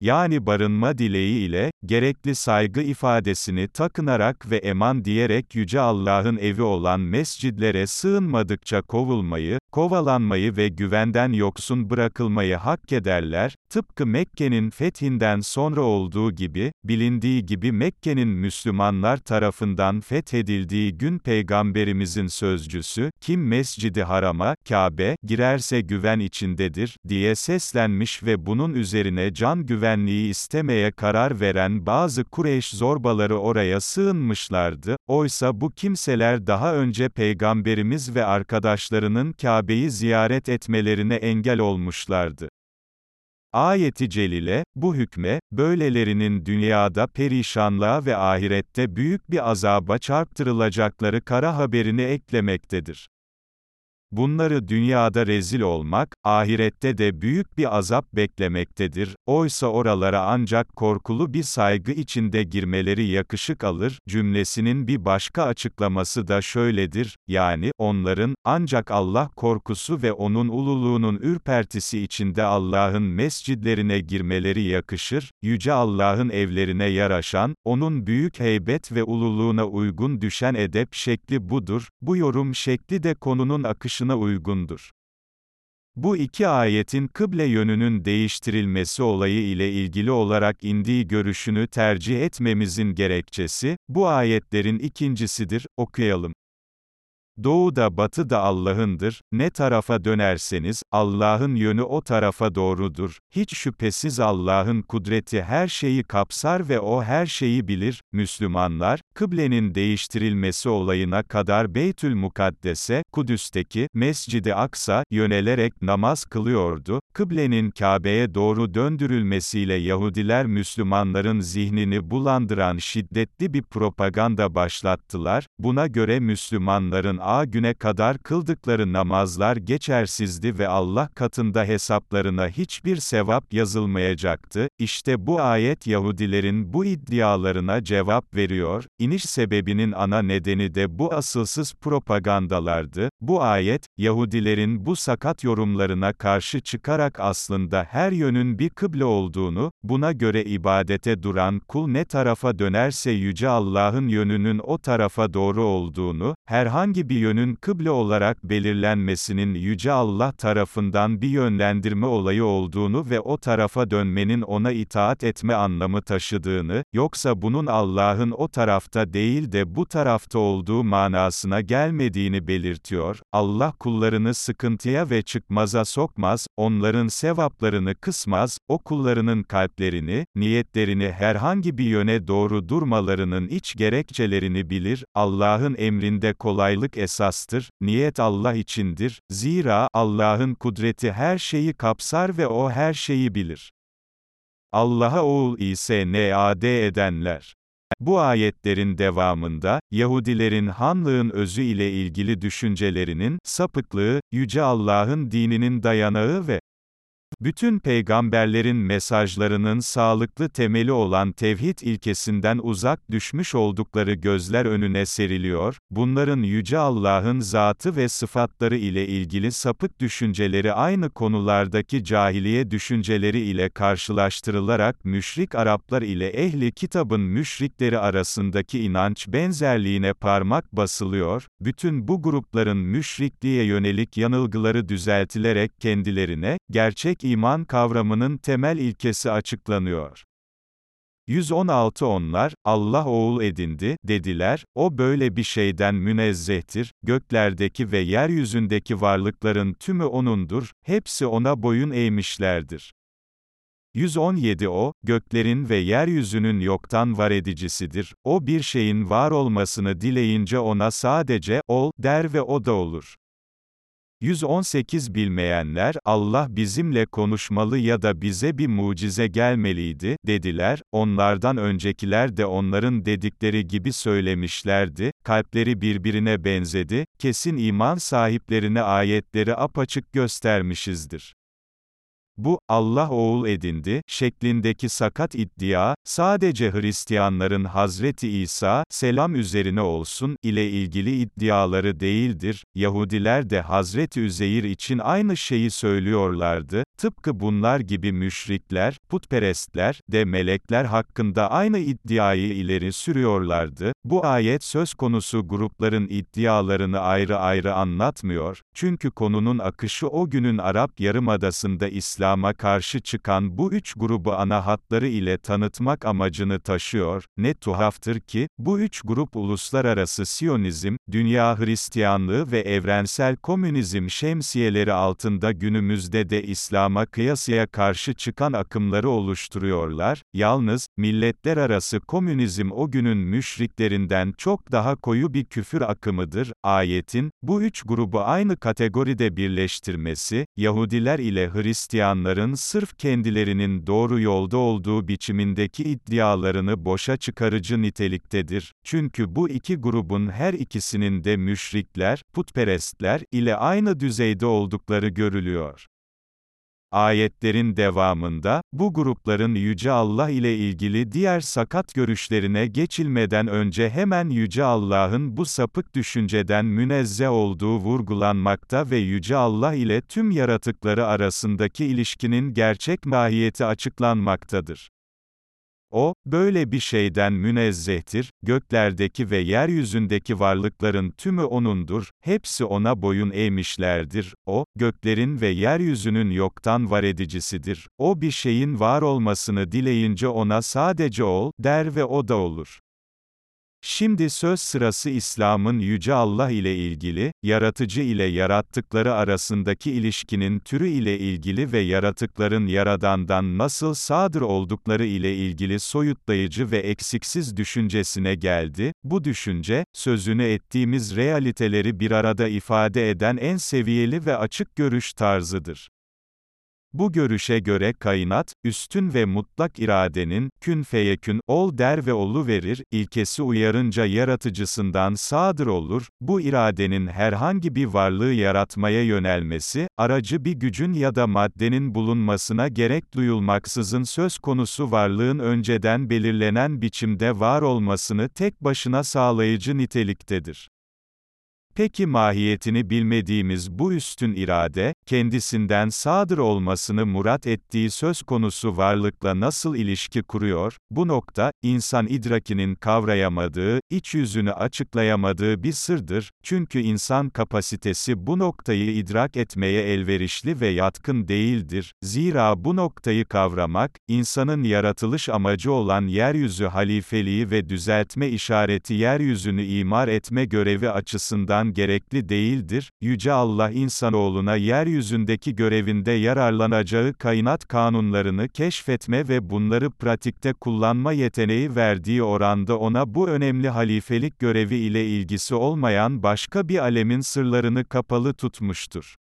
yani barınma dileği ile, gerekli saygı ifadesini takınarak ve eman diyerek Yüce Allah'ın evi olan mescidlere sığınmadıkça kovulmayı, kovalanmayı ve güvenden yoksun bırakılmayı hak ederler, tıpkı Mekke'nin fethinden sonra olduğu gibi, bilindiği gibi Mekke'nin Müslümanlar tarafından fethedildiği gün Peygamberimizin sözcüsü, kim Mescidi Haram'a, Kabe, girerse güven içindedir, diye seslenmiş ve bunun üzerine can güvenliği istemeye karar veren bazı Kureyş zorbaları oraya sığınmışlardı, oysa bu kimseler daha önce Peygamberimiz ve arkadaşlarının Kabe Kabe'yi ziyaret etmelerine engel olmuşlardı. Ayeti celile, bu hükme, böylelerinin dünyada perişanlığa ve ahirette büyük bir azaba çarptırılacakları kara haberini eklemektedir. Bunları dünyada rezil olmak, ahirette de büyük bir azap beklemektedir. Oysa oralara ancak korkulu bir saygı içinde girmeleri yakışık alır. Cümlesinin bir başka açıklaması da şöyledir, yani, onların, ancak Allah korkusu ve O'nun ululuğunun ürpertisi içinde Allah'ın mescidlerine girmeleri yakışır, Yüce Allah'ın evlerine yaraşan, O'nun büyük heybet ve ululuğuna uygun düşen edep şekli budur, bu yorum şekli de konunun akışı anlayışına uygundur. Bu iki ayetin kıble yönünün değiştirilmesi olayı ile ilgili olarak indiği görüşünü tercih etmemizin gerekçesi, bu ayetlerin ikincisidir, okuyalım. Doğu da batı da Allah'ındır, ne tarafa dönerseniz, Allah'ın yönü o tarafa doğrudur. Hiç şüphesiz Allah'ın kudreti her şeyi kapsar ve O her şeyi bilir. Müslümanlar, kıblenin değiştirilmesi olayına kadar Beytül Mukaddes'e, Kudüs'teki, Mescid-i Aksa, yönelerek namaz kılıyordu. Kıblenin Kabe'ye doğru döndürülmesiyle Yahudiler Müslümanların zihnini bulandıran şiddetli bir propaganda başlattılar. Buna göre Müslümanların A güne kadar kıldıkları namazlar geçersizdi ve Allah katında hesaplarına hiçbir sevap yazılmayacaktı. İşte bu ayet Yahudilerin bu iddialarına cevap veriyor. İniş sebebinin ana nedeni de bu asılsız propagandalardı. Bu ayet, Yahudilerin bu sakat yorumlarına karşı çıkarak aslında her yönün bir kıble olduğunu, buna göre ibadete duran kul ne tarafa dönerse Yüce Allah'ın yönünün o tarafa doğru olduğunu, herhangi bir yönün kıble olarak belirlenmesinin Yüce Allah tarafından bir yönlendirme olayı olduğunu ve o tarafa dönmenin ona itaat etme anlamı taşıdığını, yoksa bunun Allah'ın o tarafta değil de bu tarafta olduğu manasına gelmediğini belirtiyor. Allah kullarını sıkıntıya ve çıkmaza sokmaz, onların sevaplarını kısmaz, o kullarının kalplerini, niyetlerini herhangi bir yöne doğru durmalarının iç gerekçelerini bilir, Allah'ın emrinde kolaylık esastır, niyet Allah içindir, zira Allah'ın kudreti her şeyi kapsar ve O her şeyi bilir. Allah'a oğul ise nad edenler. Bu ayetlerin devamında, Yahudilerin Hanlığın özü ile ilgili düşüncelerinin, sapıklığı, Yüce Allah'ın dininin dayanağı ve bütün peygamberlerin mesajlarının sağlıklı temeli olan tevhid ilkesinden uzak düşmüş oldukları gözler önüne seriliyor, bunların Yüce Allah'ın zatı ve sıfatları ile ilgili sapık düşünceleri aynı konulardaki cahiliye düşünceleri ile karşılaştırılarak müşrik Araplar ile ehli kitabın müşrikleri arasındaki inanç benzerliğine parmak basılıyor, bütün bu grupların müşrikliğe yönelik yanılgıları düzeltilerek kendilerine, gerçek iman kavramının temel ilkesi açıklanıyor. 116 Onlar, Allah oğul edindi, dediler, o böyle bir şeyden münezzehtir, göklerdeki ve yeryüzündeki varlıkların tümü O'nundur, hepsi O'na boyun eğmişlerdir. 117 O, göklerin ve yeryüzünün yoktan var edicisidir, O bir şeyin var olmasını dileyince ona sadece, ol, der ve o da olur. 118 Bilmeyenler, Allah bizimle konuşmalı ya da bize bir mucize gelmeliydi, dediler, onlardan öncekiler de onların dedikleri gibi söylemişlerdi, kalpleri birbirine benzedi, kesin iman sahiplerine ayetleri apaçık göstermişizdir. Bu, Allah oğul edindi, şeklindeki sakat iddia, sadece Hristiyanların Hazreti İsa, selam üzerine olsun, ile ilgili iddiaları değildir, Yahudiler de Hazreti Üzeyir için aynı şeyi söylüyorlardı, tıpkı bunlar gibi müşrikler, putperestler, de melekler hakkında aynı iddiayı ileri sürüyorlardı, bu ayet söz konusu grupların iddialarını ayrı ayrı anlatmıyor, çünkü konunun akışı o günün Arap Yarımadası'nda İslam, İslam'a karşı çıkan bu üç grubu ana hatları ile tanıtmak amacını taşıyor, ne tuhaftır ki, bu üç grup uluslararası Siyonizm, dünya Hristiyanlığı ve evrensel komünizm şemsiyeleri altında günümüzde de İslam'a kıyasıya karşı çıkan akımları oluşturuyorlar, yalnız, milletler arası komünizm o günün müşriklerinden çok daha koyu bir küfür akımıdır, ayetin, bu üç grubu aynı kategoride birleştirmesi, Yahudiler ile Hristiyan Hristiyanların sırf kendilerinin doğru yolda olduğu biçimindeki iddialarını boşa çıkarıcı niteliktedir. Çünkü bu iki grubun her ikisinin de müşrikler, putperestler ile aynı düzeyde oldukları görülüyor. Ayetlerin devamında, bu grupların Yüce Allah ile ilgili diğer sakat görüşlerine geçilmeden önce hemen Yüce Allah'ın bu sapık düşünceden münezzeh olduğu vurgulanmakta ve Yüce Allah ile tüm yaratıkları arasındaki ilişkinin gerçek mahiyeti açıklanmaktadır. O, böyle bir şeyden münezzehtir, göklerdeki ve yeryüzündeki varlıkların tümü O'nundur, hepsi O'na boyun eğmişlerdir, O, göklerin ve yeryüzünün yoktan var edicisidir, O bir şeyin var olmasını dileyince O'na sadece ol, der ve O da olur. Şimdi söz sırası İslam'ın Yüce Allah ile ilgili, yaratıcı ile yarattıkları arasındaki ilişkinin türü ile ilgili ve yaratıkların yaradandan nasıl sadır oldukları ile ilgili soyutlayıcı ve eksiksiz düşüncesine geldi. Bu düşünce, sözünü ettiğimiz realiteleri bir arada ifade eden en seviyeli ve açık görüş tarzıdır. Bu görüşe göre kainat, üstün ve mutlak iradenin, kün feyekün, ol der ve olu verir, ilkesi uyarınca yaratıcısından sağdır olur, bu iradenin herhangi bir varlığı yaratmaya yönelmesi, aracı bir gücün ya da maddenin bulunmasına gerek duyulmaksızın söz konusu varlığın önceden belirlenen biçimde var olmasını tek başına sağlayıcı niteliktedir. Peki mahiyetini bilmediğimiz bu üstün irade, kendisinden sadır olmasını murat ettiği söz konusu varlıkla nasıl ilişki kuruyor? Bu nokta, insan idrakinin kavrayamadığı, iç yüzünü açıklayamadığı bir sırdır, çünkü insan kapasitesi bu noktayı idrak etmeye elverişli ve yatkın değildir. Zira bu noktayı kavramak, insanın yaratılış amacı olan yeryüzü halifeliği ve düzeltme işareti yeryüzünü imar etme görevi açısından açısından gerekli değildir, Yüce Allah insanoğluna yeryüzündeki görevinde yararlanacağı kainat kanunlarını keşfetme ve bunları pratikte kullanma yeteneği verdiği oranda ona bu önemli halifelik görevi ile ilgisi olmayan başka bir alemin sırlarını kapalı tutmuştur.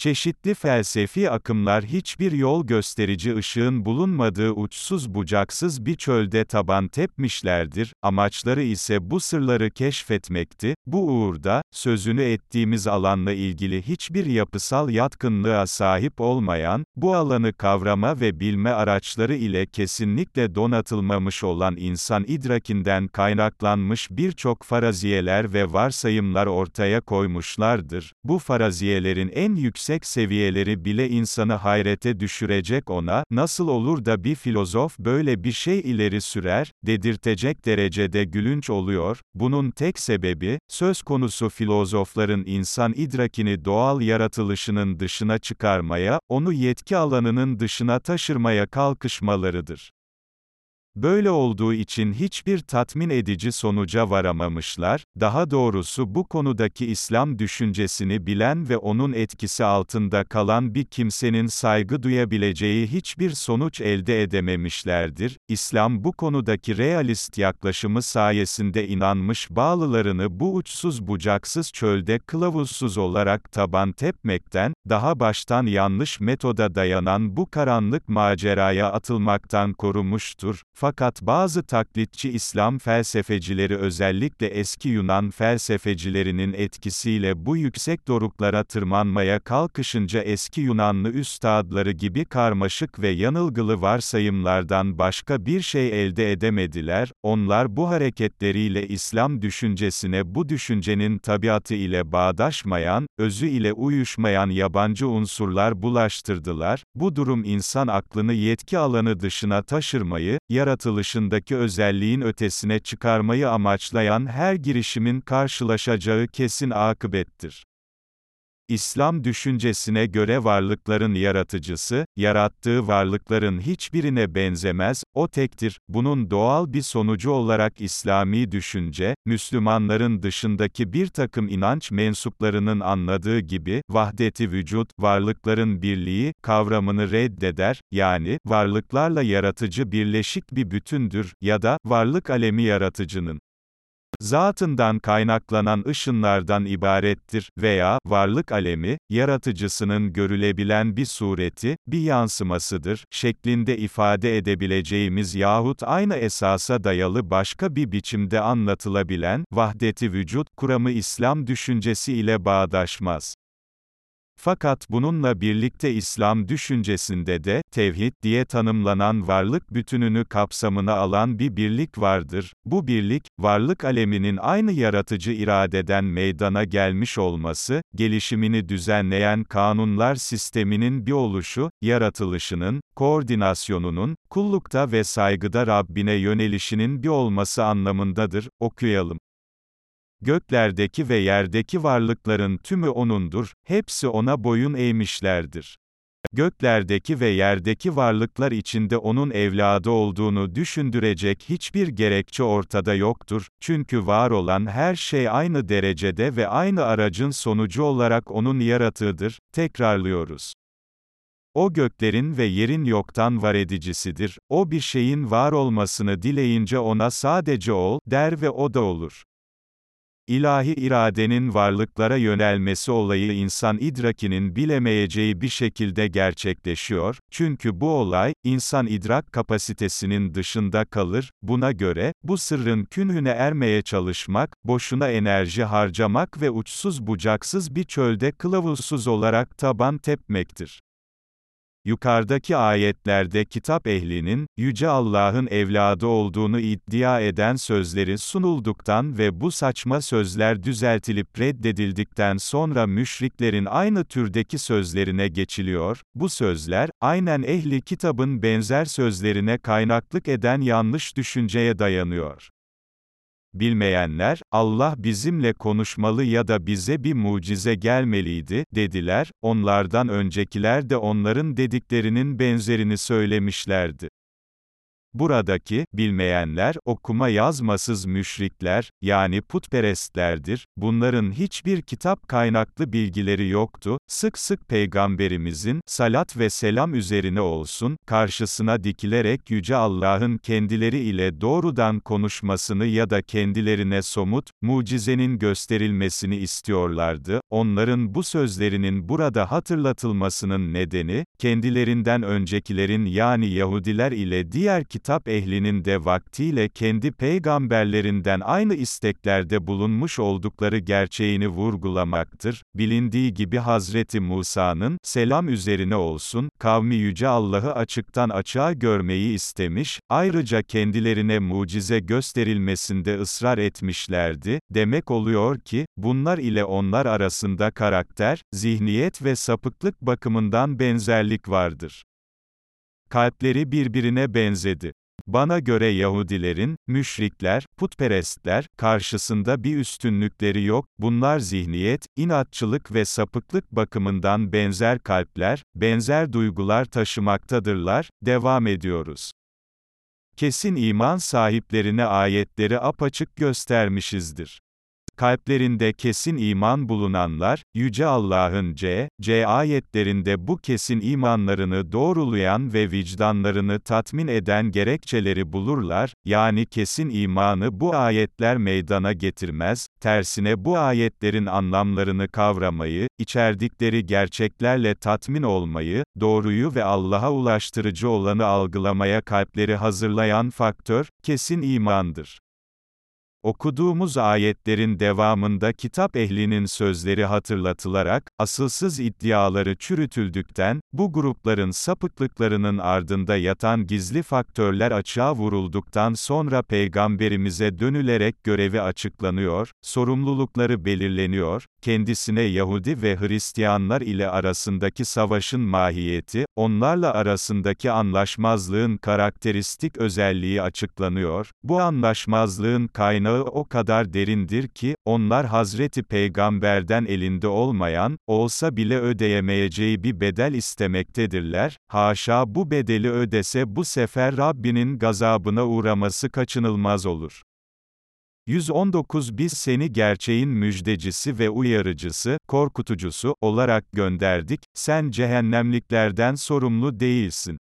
Çeşitli felsefi akımlar hiçbir yol gösterici ışığın bulunmadığı uçsuz bucaksız bir çölde taban tepmişlerdir, amaçları ise bu sırları keşfetmekti, bu uğurda, sözünü ettiğimiz alanla ilgili hiçbir yapısal yatkınlığa sahip olmayan, bu alanı kavrama ve bilme araçları ile kesinlikle donatılmamış olan insan idrakinden kaynaklanmış birçok faraziyeler ve varsayımlar ortaya koymuşlardır, bu faraziyelerin en yüksek yüksek seviyeleri bile insanı hayrete düşürecek ona, nasıl olur da bir filozof böyle bir şey ileri sürer, dedirtecek derecede gülünç oluyor, bunun tek sebebi, söz konusu filozofların insan idrakini doğal yaratılışının dışına çıkarmaya, onu yetki alanının dışına taşırmaya kalkışmalarıdır. Böyle olduğu için hiçbir tatmin edici sonuca varamamışlar, daha doğrusu bu konudaki İslam düşüncesini bilen ve onun etkisi altında kalan bir kimsenin saygı duyabileceği hiçbir sonuç elde edememişlerdir. İslam bu konudaki realist yaklaşımı sayesinde inanmış bağlılarını bu uçsuz bucaksız çölde kılavuzsuz olarak taban tepmekten, daha baştan yanlış metoda dayanan bu karanlık maceraya atılmaktan korumuştur. Fakat bazı taklitçi İslam felsefecileri özellikle eski Yunan felsefecilerinin etkisiyle bu yüksek doruklara tırmanmaya kalkışınca eski Yunanlı üstadları gibi karmaşık ve yanılgılı varsayımlardan başka bir şey elde edemediler, onlar bu hareketleriyle İslam düşüncesine bu düşüncenin tabiatı ile bağdaşmayan, özü ile uyuşmayan yabancı unsurlar bulaştırdılar, bu durum insan aklını yetki alanı dışına taşırmayı, yaratılışındaki özelliğin ötesine çıkarmayı amaçlayan her girişimin karşılaşacağı kesin akıbettir. İslam düşüncesine göre varlıkların yaratıcısı, yarattığı varlıkların hiçbirine benzemez, o tektir. Bunun doğal bir sonucu olarak İslami düşünce, Müslümanların dışındaki bir takım inanç mensuplarının anladığı gibi, vahdeti vücut, varlıkların birliği, kavramını reddeder, yani, varlıklarla yaratıcı birleşik bir bütündür, ya da, varlık alemi yaratıcının zatından kaynaklanan ışınlardan ibarettir veya varlık alemi, yaratıcısının görülebilen bir sureti, bir yansımasıdır şeklinde ifade edebileceğimiz yahut aynı esasa dayalı başka bir biçimde anlatılabilen vahdeti vücut kuramı İslam düşüncesi ile bağdaşmaz. Fakat bununla birlikte İslam düşüncesinde de, tevhid diye tanımlanan varlık bütününü kapsamına alan bir birlik vardır. Bu birlik, varlık aleminin aynı yaratıcı iradeden meydana gelmiş olması, gelişimini düzenleyen kanunlar sisteminin bir oluşu, yaratılışının, koordinasyonunun, kullukta ve saygıda Rabbine yönelişinin bir olması anlamındadır. Okuyalım. Göklerdeki ve yerdeki varlıkların tümü O'nundur, hepsi O'na boyun eğmişlerdir. Göklerdeki ve yerdeki varlıklar içinde O'nun evladı olduğunu düşündürecek hiçbir gerekçe ortada yoktur, çünkü var olan her şey aynı derecede ve aynı aracın sonucu olarak O'nun yaratığıdır, tekrarlıyoruz. O göklerin ve yerin yoktan var edicisidir, o bir şeyin var olmasını dileyince ona sadece ol, der ve o da olur. İlahi iradenin varlıklara yönelmesi olayı insan idrakinin bilemeyeceği bir şekilde gerçekleşiyor, çünkü bu olay, insan idrak kapasitesinin dışında kalır, buna göre, bu sırrın künhüne ermeye çalışmak, boşuna enerji harcamak ve uçsuz bucaksız bir çölde kılavuzsuz olarak taban tepmektir. Yukarıdaki ayetlerde kitap ehlinin, Yüce Allah'ın evladı olduğunu iddia eden sözleri sunulduktan ve bu saçma sözler düzeltilip reddedildikten sonra müşriklerin aynı türdeki sözlerine geçiliyor, bu sözler, aynen ehli kitabın benzer sözlerine kaynaklık eden yanlış düşünceye dayanıyor. Bilmeyenler, Allah bizimle konuşmalı ya da bize bir mucize gelmeliydi, dediler, onlardan öncekiler de onların dediklerinin benzerini söylemişlerdi. Buradaki, bilmeyenler, okuma yazmasız müşrikler, yani putperestlerdir, bunların hiçbir kitap kaynaklı bilgileri yoktu, sık sık Peygamberimizin, salat ve selam üzerine olsun, karşısına dikilerek Yüce Allah'ın kendileri ile doğrudan konuşmasını ya da kendilerine somut, mucizenin gösterilmesini istiyorlardı, onların bu sözlerinin burada hatırlatılmasının nedeni, kendilerinden öncekilerin yani Yahudiler ile diğer kitaplar, kitap ehlinin de vaktiyle kendi peygamberlerinden aynı isteklerde bulunmuş oldukları gerçeğini vurgulamaktır. Bilindiği gibi Hazreti Musa'nın, selam üzerine olsun, kavmi Yüce Allah'ı açıktan açığa görmeyi istemiş, ayrıca kendilerine mucize gösterilmesinde ısrar etmişlerdi, demek oluyor ki, bunlar ile onlar arasında karakter, zihniyet ve sapıklık bakımından benzerlik vardır kalpleri birbirine benzedi. Bana göre Yahudilerin, müşrikler, putperestler, karşısında bir üstünlükleri yok, bunlar zihniyet, inatçılık ve sapıklık bakımından benzer kalpler, benzer duygular taşımaktadırlar, devam ediyoruz. Kesin iman sahiplerine ayetleri apaçık göstermişizdir kalplerinde kesin iman bulunanlar, Yüce Allah'ın C, C ayetlerinde bu kesin imanlarını doğrulayan ve vicdanlarını tatmin eden gerekçeleri bulurlar, yani kesin imanı bu ayetler meydana getirmez, tersine bu ayetlerin anlamlarını kavramayı, içerdikleri gerçeklerle tatmin olmayı, doğruyu ve Allah'a ulaştırıcı olanı algılamaya kalpleri hazırlayan faktör, kesin imandır. Okuduğumuz ayetlerin devamında kitap ehlinin sözleri hatırlatılarak, asılsız iddiaları çürütüldükten, bu grupların sapıklıklarının ardında yatan gizli faktörler açığa vurulduktan sonra peygamberimize dönülerek görevi açıklanıyor, sorumlulukları belirleniyor, kendisine Yahudi ve Hristiyanlar ile arasındaki savaşın mahiyeti, onlarla arasındaki anlaşmazlığın karakteristik özelliği açıklanıyor, bu anlaşmazlığın kaynağı kaynağı o kadar derindir ki, onlar Hazreti Peygamberden elinde olmayan, olsa bile ödeyemeyeceği bir bedel istemektedirler, haşa bu bedeli ödese bu sefer Rabbinin gazabına uğraması kaçınılmaz olur. 119 Biz seni gerçeğin müjdecisi ve uyarıcısı, korkutucusu olarak gönderdik, sen cehennemliklerden sorumlu değilsin.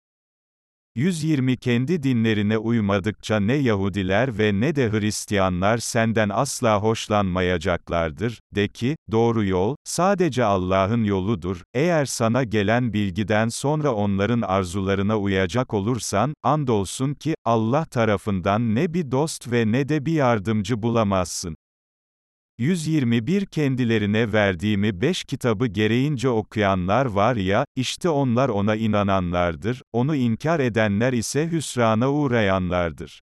120 Kendi dinlerine uymadıkça ne Yahudiler ve ne de Hristiyanlar senden asla hoşlanmayacaklardır, de ki, doğru yol, sadece Allah'ın yoludur, eğer sana gelen bilgiden sonra onların arzularına uyacak olursan, andolsun ki, Allah tarafından ne bir dost ve ne de bir yardımcı bulamazsın. 121 Kendilerine verdiğimi beş kitabı gereğince okuyanlar var ya, işte onlar ona inananlardır, onu inkar edenler ise hüsrana uğrayanlardır.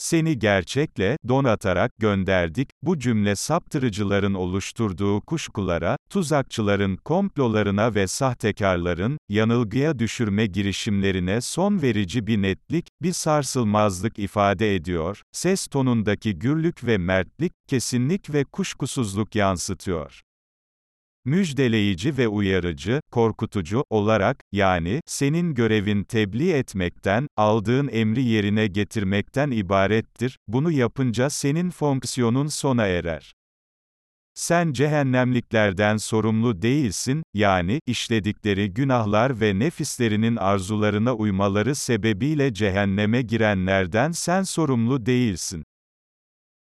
Seni gerçekle, donatarak gönderdik, bu cümle saptırıcıların oluşturduğu kuşkulara, tuzakçıların komplolarına ve sahtekarların, yanılgıya düşürme girişimlerine son verici bir netlik, bir sarsılmazlık ifade ediyor, ses tonundaki gürlük ve mertlik, kesinlik ve kuşkusuzluk yansıtıyor müjdeleyici ve uyarıcı, korkutucu olarak, yani, senin görevin tebliğ etmekten, aldığın emri yerine getirmekten ibarettir, bunu yapınca senin fonksiyonun sona erer. Sen cehennemliklerden sorumlu değilsin, yani, işledikleri günahlar ve nefislerinin arzularına uymaları sebebiyle cehenneme girenlerden sen sorumlu değilsin.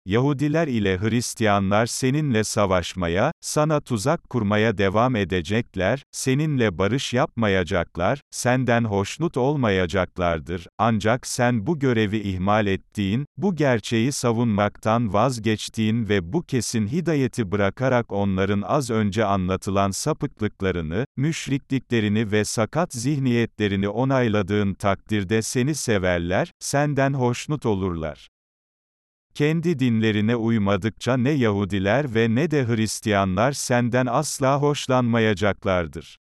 Yahudiler ile Hristiyanlar seninle savaşmaya, sana tuzak kurmaya devam edecekler, seninle barış yapmayacaklar, senden hoşnut olmayacaklardır, ancak sen bu görevi ihmal ettiğin, bu gerçeği savunmaktan vazgeçtiğin ve bu kesin hidayeti bırakarak onların az önce anlatılan sapıklıklarını, müşrikliklerini ve sakat zihniyetlerini onayladığın takdirde seni severler, senden hoşnut olurlar. Kendi dinlerine uymadıkça ne Yahudiler ve ne de Hristiyanlar senden asla hoşlanmayacaklardır.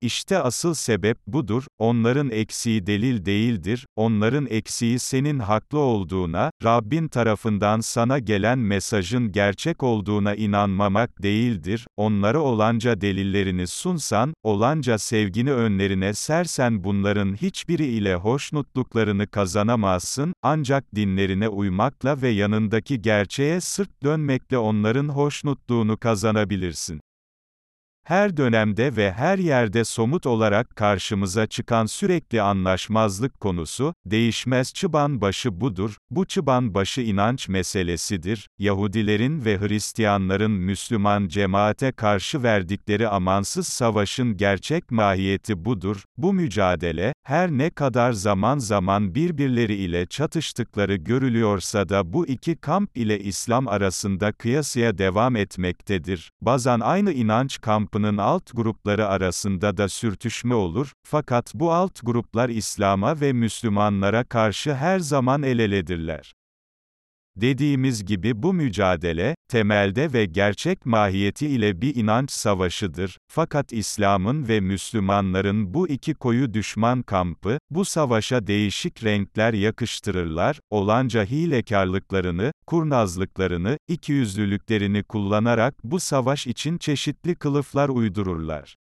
İşte asıl sebep budur, onların eksiği delil değildir, onların eksiği senin haklı olduğuna, Rabbin tarafından sana gelen mesajın gerçek olduğuna inanmamak değildir, onlara olanca delillerini sunsan, olanca sevgini önlerine sersen bunların hiçbiri ile hoşnutluklarını kazanamazsın, ancak dinlerine uymakla ve yanındaki gerçeğe sırt dönmekle onların hoşnutluğunu kazanabilirsin. Her dönemde ve her yerde somut olarak karşımıza çıkan sürekli anlaşmazlık konusu, değişmez çıban başı budur, bu çıban başı inanç meselesidir, Yahudilerin ve Hristiyanların Müslüman cemaate karşı verdikleri amansız savaşın gerçek mahiyeti budur, bu mücadele, her ne kadar zaman zaman birbirleri ile çatıştıkları görülüyorsa da bu iki kamp ile İslam arasında kıyasıya devam etmektedir, bazen aynı inanç kampı kampının alt grupları arasında da sürtüşme olur, fakat bu alt gruplar İslam'a ve Müslümanlara karşı her zaman el eledirler. Dediğimiz gibi bu mücadele, temelde ve gerçek mahiyeti ile bir inanç savaşıdır, fakat İslam'ın ve Müslümanların bu iki koyu düşman kampı, bu savaşa değişik renkler yakıştırırlar, olanca hilekarlıklarını, kurnazlıklarını, ikiyüzlülüklerini kullanarak bu savaş için çeşitli kılıflar uydururlar.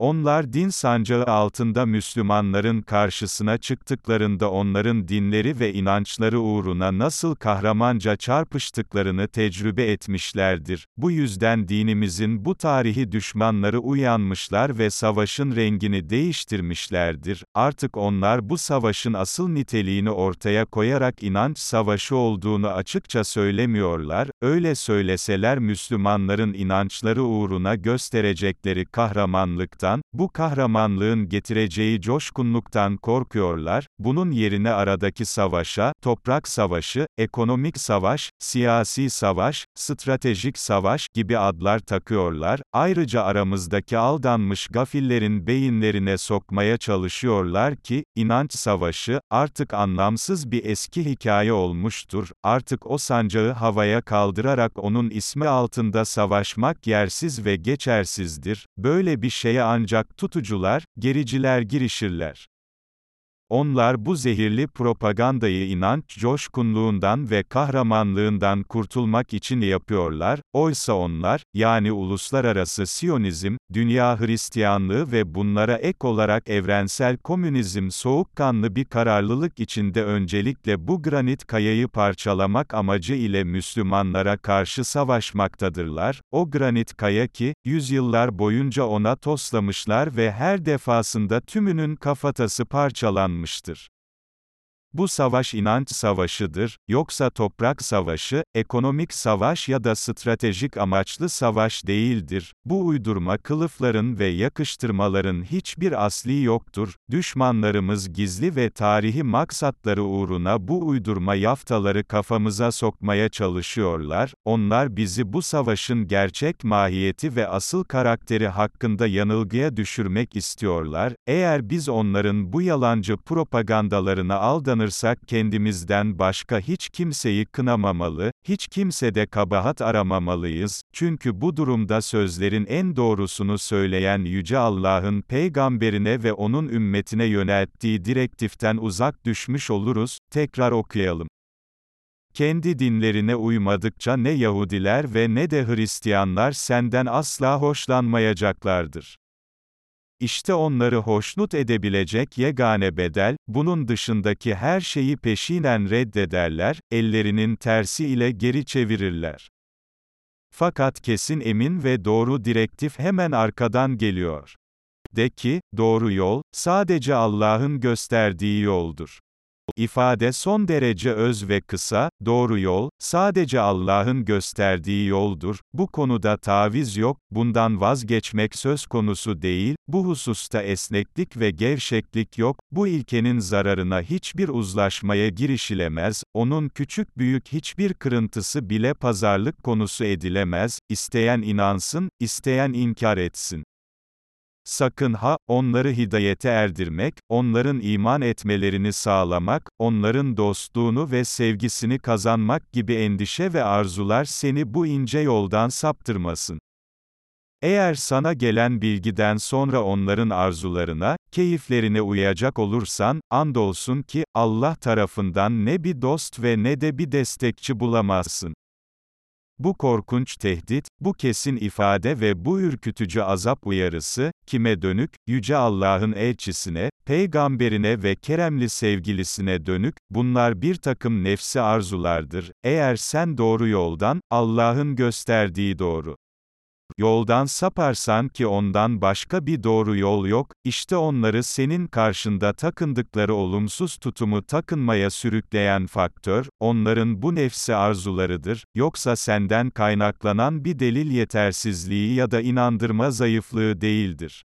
Onlar din sancağı altında Müslümanların karşısına çıktıklarında onların dinleri ve inançları uğruna nasıl kahramanca çarpıştıklarını tecrübe etmişlerdir. Bu yüzden dinimizin bu tarihi düşmanları uyanmışlar ve savaşın rengini değiştirmişlerdir. Artık onlar bu savaşın asıl niteliğini ortaya koyarak inanç savaşı olduğunu açıkça söylemiyorlar. Öyle söyleseler Müslümanların inançları uğruna gösterecekleri kahramanlıktan olmaktan, bu kahramanlığın getireceği coşkunluktan korkuyorlar, bunun yerine aradaki savaşa, toprak savaşı, ekonomik savaş, siyasi savaş, stratejik savaş gibi adlar takıyorlar, ayrıca aramızdaki aldanmış gafillerin beyinlerine sokmaya çalışıyorlar ki, inanç savaşı, artık anlamsız bir eski hikaye olmuştur, artık o sancağı havaya kaldırarak onun ismi altında savaşmak yersiz ve geçersizdir, böyle bir şeye ancak ancak tutucular, gericiler girişirler. Onlar bu zehirli propagandayı inanç coşkunluğundan ve kahramanlığından kurtulmak için yapıyorlar, oysa onlar, yani uluslararası Siyonizm, dünya Hristiyanlığı ve bunlara ek olarak evrensel komünizm soğukkanlı bir kararlılık içinde öncelikle bu granit kayayı parçalamak amacı ile Müslümanlara karşı savaşmaktadırlar, o granit kaya ki, yüzyıllar boyunca ona toslamışlar ve her defasında tümünün kafatası parçalanmışlar kazanmıştır. Bu savaş inanç savaşıdır, yoksa toprak savaşı, ekonomik savaş ya da stratejik amaçlı savaş değildir. Bu uydurma kılıfların ve yakıştırmaların hiçbir asli yoktur. Düşmanlarımız gizli ve tarihi maksatları uğruna bu uydurma yaftaları kafamıza sokmaya çalışıyorlar. Onlar bizi bu savaşın gerçek mahiyeti ve asıl karakteri hakkında yanılgıya düşürmek istiyorlar. Eğer biz onların bu yalancı propagandalarına aldanırsak, inanırsak kendimizden başka hiç kimseyi kınamamalı, hiç kimsede kabahat aramamalıyız, çünkü bu durumda sözlerin en doğrusunu söyleyen Yüce Allah'ın peygamberine ve onun ümmetine yönelttiği direktiften uzak düşmüş oluruz, tekrar okuyalım. Kendi dinlerine uymadıkça ne Yahudiler ve ne de Hristiyanlar senden asla hoşlanmayacaklardır. İşte onları hoşnut edebilecek yegane bedel, bunun dışındaki her şeyi peşinen reddederler, ellerinin tersi ile geri çevirirler. Fakat kesin emin ve doğru direktif hemen arkadan geliyor. De ki, doğru yol, sadece Allah'ın gösterdiği yoldur. İfade son derece öz ve kısa, doğru yol, sadece Allah'ın gösterdiği yoldur, bu konuda taviz yok, bundan vazgeçmek söz konusu değil, bu hususta esneklik ve gevşeklik yok, bu ilkenin zararına hiçbir uzlaşmaya girişilemez, onun küçük büyük hiçbir kırıntısı bile pazarlık konusu edilemez, isteyen inansın, isteyen inkar etsin. Sakın ha, onları hidayete erdirmek, onların iman etmelerini sağlamak, onların dostluğunu ve sevgisini kazanmak gibi endişe ve arzular seni bu ince yoldan saptırmasın. Eğer sana gelen bilgiden sonra onların arzularına, keyiflerine uyacak olursan, andolsun ki, Allah tarafından ne bir dost ve ne de bir destekçi bulamazsın. Bu korkunç tehdit, bu kesin ifade ve bu ürkütücü azap uyarısı, kime dönük, Yüce Allah'ın elçisine, peygamberine ve keremli sevgilisine dönük, bunlar bir takım nefsi arzulardır, eğer sen doğru yoldan, Allah'ın gösterdiği doğru Yoldan saparsan ki ondan başka bir doğru yol yok, işte onları senin karşında takındıkları olumsuz tutumu takınmaya sürükleyen faktör, onların bu nefsi arzularıdır, yoksa senden kaynaklanan bir delil yetersizliği ya da inandırma zayıflığı değildir.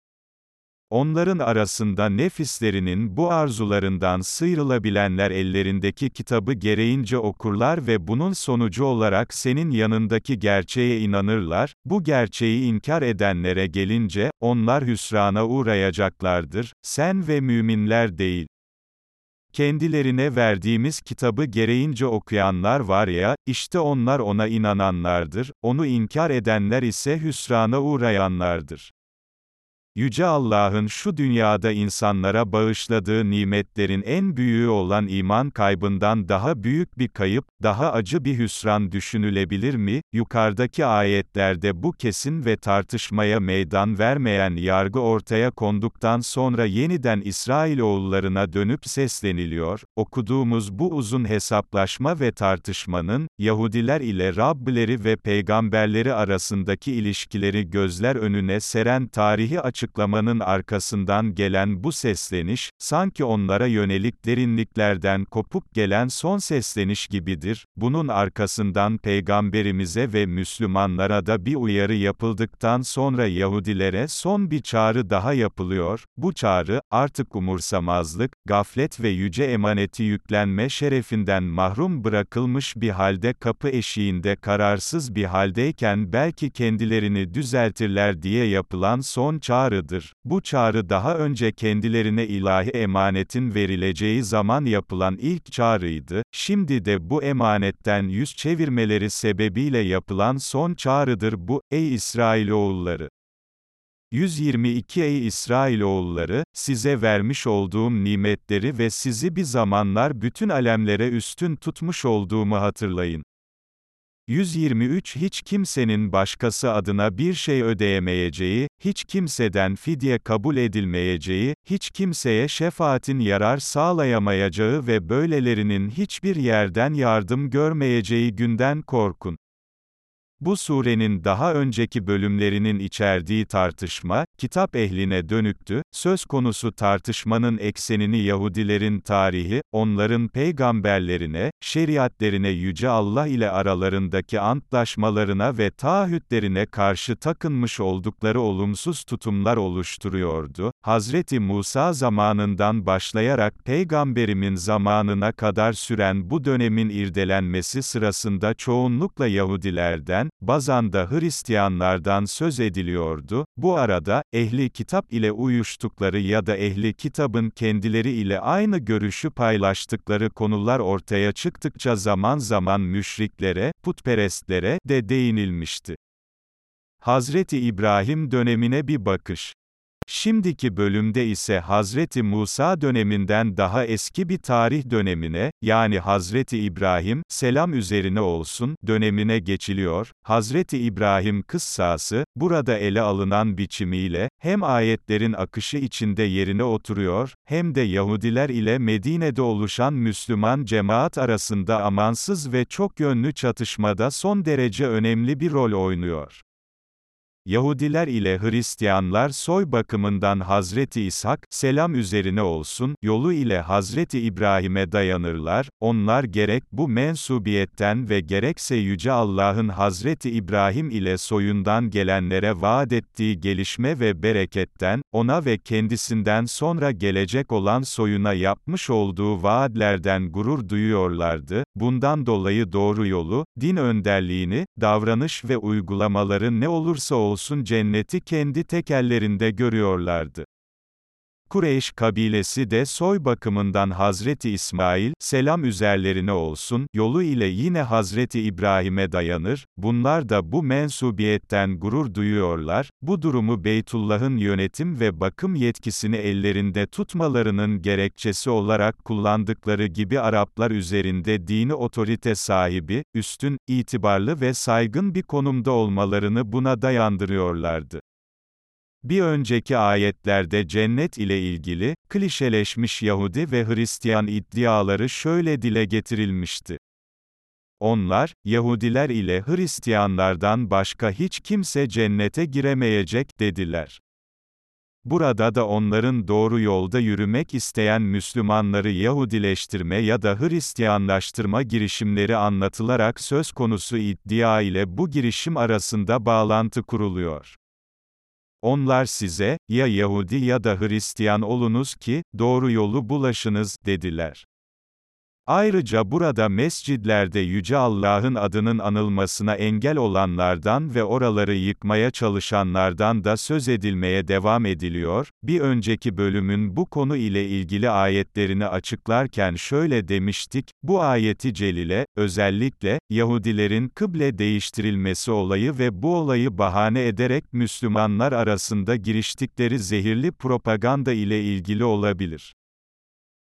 Onların arasında nefislerinin bu arzularından sıyrılabilenler ellerindeki kitabı gereğince okurlar ve bunun sonucu olarak senin yanındaki gerçeğe inanırlar, bu gerçeği inkar edenlere gelince, onlar hüsrana uğrayacaklardır, sen ve müminler değil. Kendilerine verdiğimiz kitabı gereğince okuyanlar var ya, işte onlar ona inananlardır, onu inkar edenler ise hüsrana uğrayanlardır. Yüce Allah'ın şu dünyada insanlara bağışladığı nimetlerin en büyüğü olan iman kaybından daha büyük bir kayıp, daha acı bir hüsran düşünülebilir mi? Yukarıdaki ayetlerde bu kesin ve tartışmaya meydan vermeyen yargı ortaya konduktan sonra yeniden İsrailoğullarına dönüp sesleniliyor. Okuduğumuz bu uzun hesaplaşma ve tartışmanın, Yahudiler ile Rabbileri ve peygamberleri arasındaki ilişkileri gözler önüne seren tarihi açık açıklamanın arkasından gelen bu sesleniş, sanki onlara yönelik derinliklerden kopup gelen son sesleniş gibidir. Bunun arkasından peygamberimize ve Müslümanlara da bir uyarı yapıldıktan sonra Yahudilere son bir çağrı daha yapılıyor. Bu çağrı, artık umursamazlık, gaflet ve yüce emaneti yüklenme şerefinden mahrum bırakılmış bir halde kapı eşiğinde kararsız bir haldeyken belki kendilerini düzeltirler diye yapılan son çağrı çağrıdır. Bu çağrı daha önce kendilerine ilahi emanetin verileceği zaman yapılan ilk çağrıydı, şimdi de bu emanetten yüz çevirmeleri sebebiyle yapılan son çağrıdır bu, ey İsrailoğulları! 122 Ey İsrailoğulları, size vermiş olduğum nimetleri ve sizi bir zamanlar bütün alemlere üstün tutmuş olduğumu hatırlayın. 123 Hiç kimsenin başkası adına bir şey ödeyemeyeceği, hiç kimseden fidye kabul edilmeyeceği, hiç kimseye şefaatin yarar sağlayamayacağı ve böylelerinin hiçbir yerden yardım görmeyeceği günden korkun. Bu surenin daha önceki bölümlerinin içerdiği tartışma, kitap ehline dönüktü, söz konusu tartışmanın eksenini Yahudilerin tarihi, onların peygamberlerine, şeriatlerine Yüce Allah ile aralarındaki antlaşmalarına ve taahhütlerine karşı takınmış oldukları olumsuz tutumlar oluşturuyordu. Hazreti Musa zamanından başlayarak peygamberimin zamanına kadar süren bu dönemin irdelenmesi sırasında çoğunlukla Yahudilerden, Yahudilerden, bazan da Hristiyanlardan söz ediliyordu, bu arada, ehli kitap ile uyuştukları ya da ehli kitabın kendileri ile aynı görüşü paylaştıkları konular ortaya çıktıkça zaman zaman müşriklere, putperestlere de değinilmişti. Hazreti İbrahim dönemine bir bakış Şimdiki bölümde ise Hazreti Musa döneminden daha eski bir tarih dönemine, yani Hazreti İbrahim, selam üzerine olsun, dönemine geçiliyor. Hazreti İbrahim kıssası, burada ele alınan biçimiyle, hem ayetlerin akışı içinde yerine oturuyor, hem de Yahudiler ile Medine'de oluşan Müslüman cemaat arasında amansız ve çok yönlü çatışmada son derece önemli bir rol oynuyor. Yahudiler ile Hristiyanlar soy bakımından Hazreti İshak, selam üzerine olsun, yolu ile Hazreti İbrahim'e dayanırlar, onlar gerek bu mensubiyetten ve gerekse Yüce Allah'ın Hazreti İbrahim ile soyundan gelenlere vaat ettiği gelişme ve bereketten, ona ve kendisinden sonra gelecek olan soyuna yapmış olduğu vaatlerden gurur duyuyorlardı, bundan dolayı doğru yolu, din önderliğini, davranış ve uygulamaları ne olursa olsun cenneti kendi tekellerinde görüyorlardı. Kureyş kabilesi de soy bakımından Hazreti İsmail, selam üzerlerine olsun, yolu ile yine Hazreti İbrahim'e dayanır, bunlar da bu mensubiyetten gurur duyuyorlar, bu durumu Beytullah'ın yönetim ve bakım yetkisini ellerinde tutmalarının gerekçesi olarak kullandıkları gibi Araplar üzerinde dini otorite sahibi, üstün, itibarlı ve saygın bir konumda olmalarını buna dayandırıyorlardı. Bir önceki ayetlerde cennet ile ilgili, klişeleşmiş Yahudi ve Hristiyan iddiaları şöyle dile getirilmişti. Onlar, Yahudiler ile Hristiyanlardan başka hiç kimse cennete giremeyecek, dediler. Burada da onların doğru yolda yürümek isteyen Müslümanları Yahudileştirme ya da Hristiyanlaştırma girişimleri anlatılarak söz konusu iddia ile bu girişim arasında bağlantı kuruluyor. Onlar size, ya Yahudi ya da Hristiyan olunuz ki, doğru yolu bulaşınız, dediler. Ayrıca burada mescidlerde Yüce Allah'ın adının anılmasına engel olanlardan ve oraları yıkmaya çalışanlardan da söz edilmeye devam ediliyor. Bir önceki bölümün bu konu ile ilgili ayetlerini açıklarken şöyle demiştik, bu ayeti celile, özellikle, Yahudilerin kıble değiştirilmesi olayı ve bu olayı bahane ederek Müslümanlar arasında giriştikleri zehirli propaganda ile ilgili olabilir.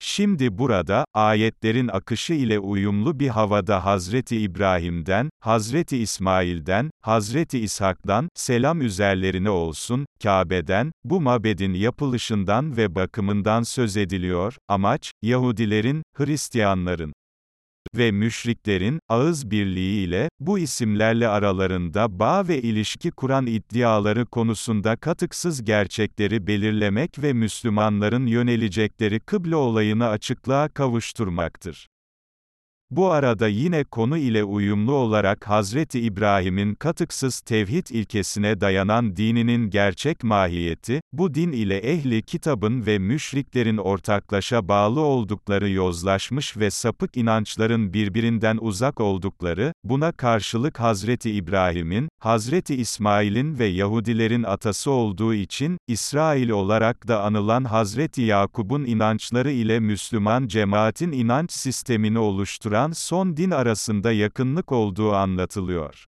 Şimdi burada, ayetlerin akışı ile uyumlu bir havada Hazreti İbrahim'den, Hazreti İsmail'den, Hazreti İshak'dan, selam üzerlerine olsun, Kabe'den, bu mabedin yapılışından ve bakımından söz ediliyor, amaç, Yahudilerin, Hristiyanların, ve müşriklerin, ağız birliğiyle, bu isimlerle aralarında bağ ve ilişki kuran iddiaları konusunda katıksız gerçekleri belirlemek ve Müslümanların yönelecekleri kıble olayını açıklığa kavuşturmaktır. Bu arada yine konu ile uyumlu olarak Hazreti İbrahim'in katıksız tevhid ilkesine dayanan dininin gerçek mahiyeti, bu din ile ehli kitabın ve müşriklerin ortaklaşa bağlı oldukları yozlaşmış ve sapık inançların birbirinden uzak oldukları, buna karşılık Hazreti İbrahim'in, Hazreti İsmail'in ve Yahudilerin atası olduğu için, İsrail olarak da anılan Hazreti Yakub'un inançları ile Müslüman cemaatin inanç sistemini oluşturan son din arasında yakınlık olduğu anlatılıyor.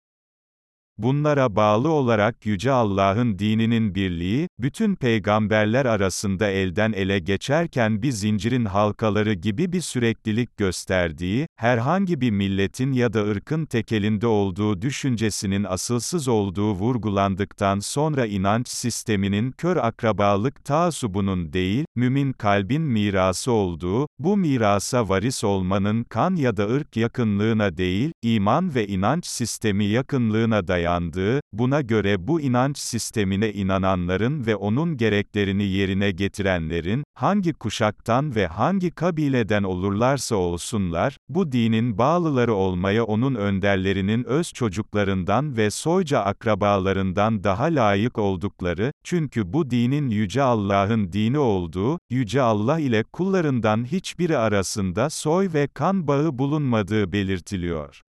Bunlara bağlı olarak Yüce Allah'ın dininin birliği, bütün peygamberler arasında elden ele geçerken bir zincirin halkaları gibi bir süreklilik gösterdiği, herhangi bir milletin ya da ırkın tekelinde olduğu düşüncesinin asılsız olduğu vurgulandıktan sonra inanç sisteminin kör akrabalık taasubunun değil, mümin kalbin mirası olduğu, bu mirasa varis olmanın kan ya da ırk yakınlığına değil, iman ve inanç sistemi yakınlığına dayanmıştır dayandığı, buna göre bu inanç sistemine inananların ve onun gereklerini yerine getirenlerin, hangi kuşaktan ve hangi kabileden olurlarsa olsunlar, bu dinin bağlıları olmaya onun önderlerinin öz çocuklarından ve soyca akrabalarından daha layık oldukları, çünkü bu dinin Yüce Allah'ın dini olduğu, Yüce Allah ile kullarından hiçbiri arasında soy ve kan bağı bulunmadığı belirtiliyor.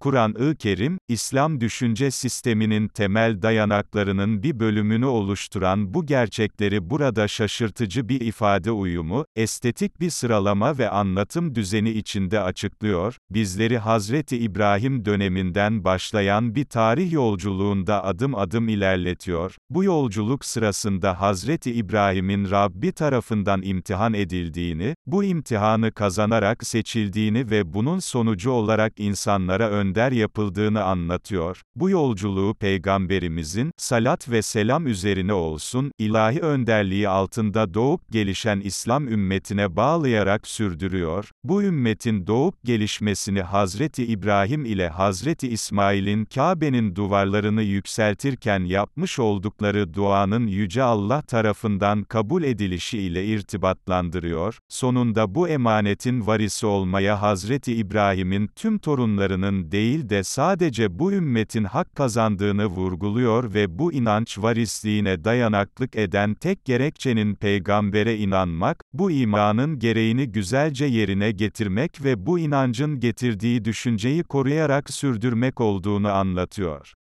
Kur'an-ı Kerim, İslam düşünce sisteminin temel dayanaklarının bir bölümünü oluşturan bu gerçekleri burada şaşırtıcı bir ifade uyumu, estetik bir sıralama ve anlatım düzeni içinde açıklıyor, bizleri Hazreti İbrahim döneminden başlayan bir tarih yolculuğunda adım adım ilerletiyor, bu yolculuk sırasında Hazreti İbrahim'in Rabbi tarafından imtihan edildiğini, bu imtihanı kazanarak seçildiğini ve bunun sonucu olarak insanlara ön önder yapıldığını anlatıyor. Bu yolculuğu Peygamberimizin, salat ve selam üzerine olsun, ilahi önderliği altında doğup gelişen İslam ümmetine bağlayarak sürdürüyor. Bu ümmetin doğup gelişmesini Hazreti İbrahim ile Hazreti İsmail'in Kabe'nin duvarlarını yükseltirken yapmış oldukları duanın Yüce Allah tarafından kabul edilişi ile irtibatlandırıyor. Sonunda bu emanetin varisi olmaya Hazreti İbrahim'in tüm torunlarının değil de sadece bu ümmetin hak kazandığını vurguluyor ve bu inanç varisliğine dayanaklık eden tek gerekçenin peygambere inanmak, bu imanın gereğini güzelce yerine getirmek ve bu inancın getirdiği düşünceyi koruyarak sürdürmek olduğunu anlatıyor.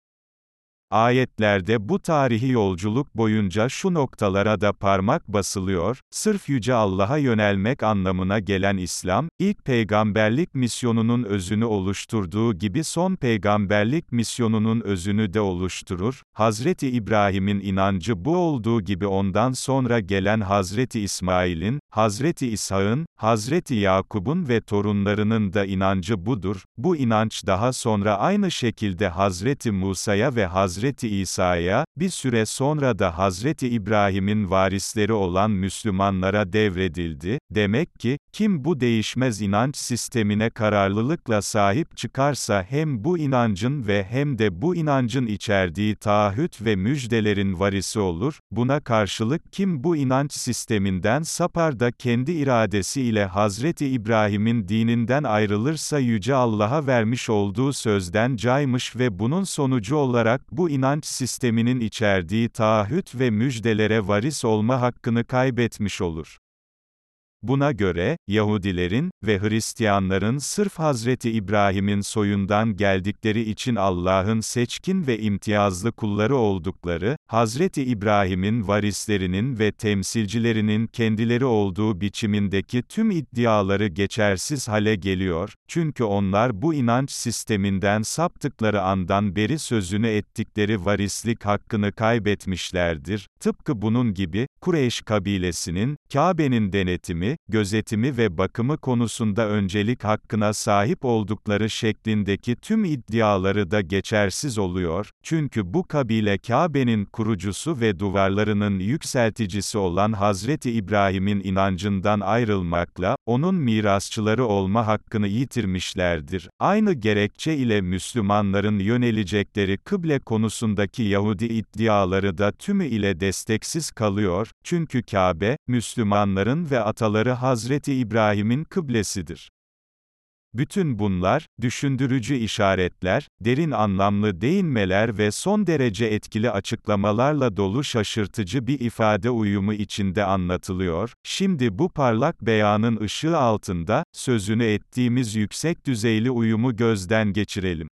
Ayetlerde bu tarihi yolculuk boyunca şu noktalara da parmak basılıyor, sırf Yüce Allah'a yönelmek anlamına gelen İslam, ilk peygamberlik misyonunun özünü oluşturduğu gibi son peygamberlik misyonunun özünü de oluşturur, Hazreti İbrahim'in inancı bu olduğu gibi ondan sonra gelen Hazreti İsmail'in, Hazreti İshak'ın, Hazreti Yakub'un ve torunlarının da inancı budur, bu inanç daha sonra aynı şekilde Hazreti Musa'ya ve Hazreti Hazreti İsa'ya, bir süre sonra da Hazreti İbrahim'in varisleri olan Müslümanlara devredildi. Demek ki, kim bu değişmez inanç sistemine kararlılıkla sahip çıkarsa hem bu inancın ve hem de bu inancın içerdiği taahhüt ve müjdelerin varisi olur, buna karşılık kim bu inanç sisteminden sapar da kendi iradesi ile Hazreti İbrahim'in dininden ayrılırsa Yüce Allah'a vermiş olduğu sözden caymış ve bunun sonucu olarak bu inanç sisteminin içerdiği taahhüt ve müjdelere varis olma hakkını kaybetmiş olur. Buna göre, Yahudilerin ve Hristiyanların sırf Hazreti İbrahim'in soyundan geldikleri için Allah'ın seçkin ve imtiyazlı kulları oldukları, Hazreti İbrahim'in varislerinin ve temsilcilerinin kendileri olduğu biçimindeki tüm iddiaları geçersiz hale geliyor, çünkü onlar bu inanç sisteminden saptıkları andan beri sözünü ettikleri varislik hakkını kaybetmişlerdir. Tıpkı bunun gibi, Kureyş kabilesinin, Kabe'nin denetimi, gözetimi ve bakımı konusunda öncelik hakkına sahip oldukları şeklindeki tüm iddiaları da geçersiz oluyor, çünkü bu kabile Kabe'nin kurucusu ve duvarlarının yükselticisi olan Hazreti İbrahim'in inancından ayrılmakla, onun mirasçıları olma hakkını yitirmişlerdir. Aynı gerekçe ile Müslümanların yönelecekleri kıble konusundaki Yahudi iddiaları da tümü ile desteksiz kalıyor, çünkü Kabe, Müslümanların ve ataları Hazreti İbrahim'in kıblesidir. Bütün bunlar, düşündürücü işaretler, derin anlamlı değinmeler ve son derece etkili açıklamalarla dolu şaşırtıcı bir ifade uyumu içinde anlatılıyor. Şimdi bu parlak beyanın ışığı altında, sözünü ettiğimiz yüksek düzeyli uyumu gözden geçirelim.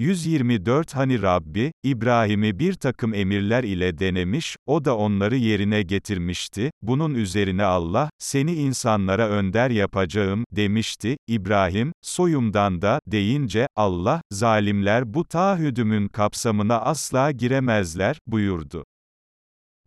124 Hani Rabbi, İbrahim'i bir takım emirler ile denemiş, o da onları yerine getirmişti, bunun üzerine Allah, seni insanlara önder yapacağım, demişti, İbrahim, soyumdan da, deyince, Allah, zalimler bu taahhüdümün kapsamına asla giremezler, buyurdu.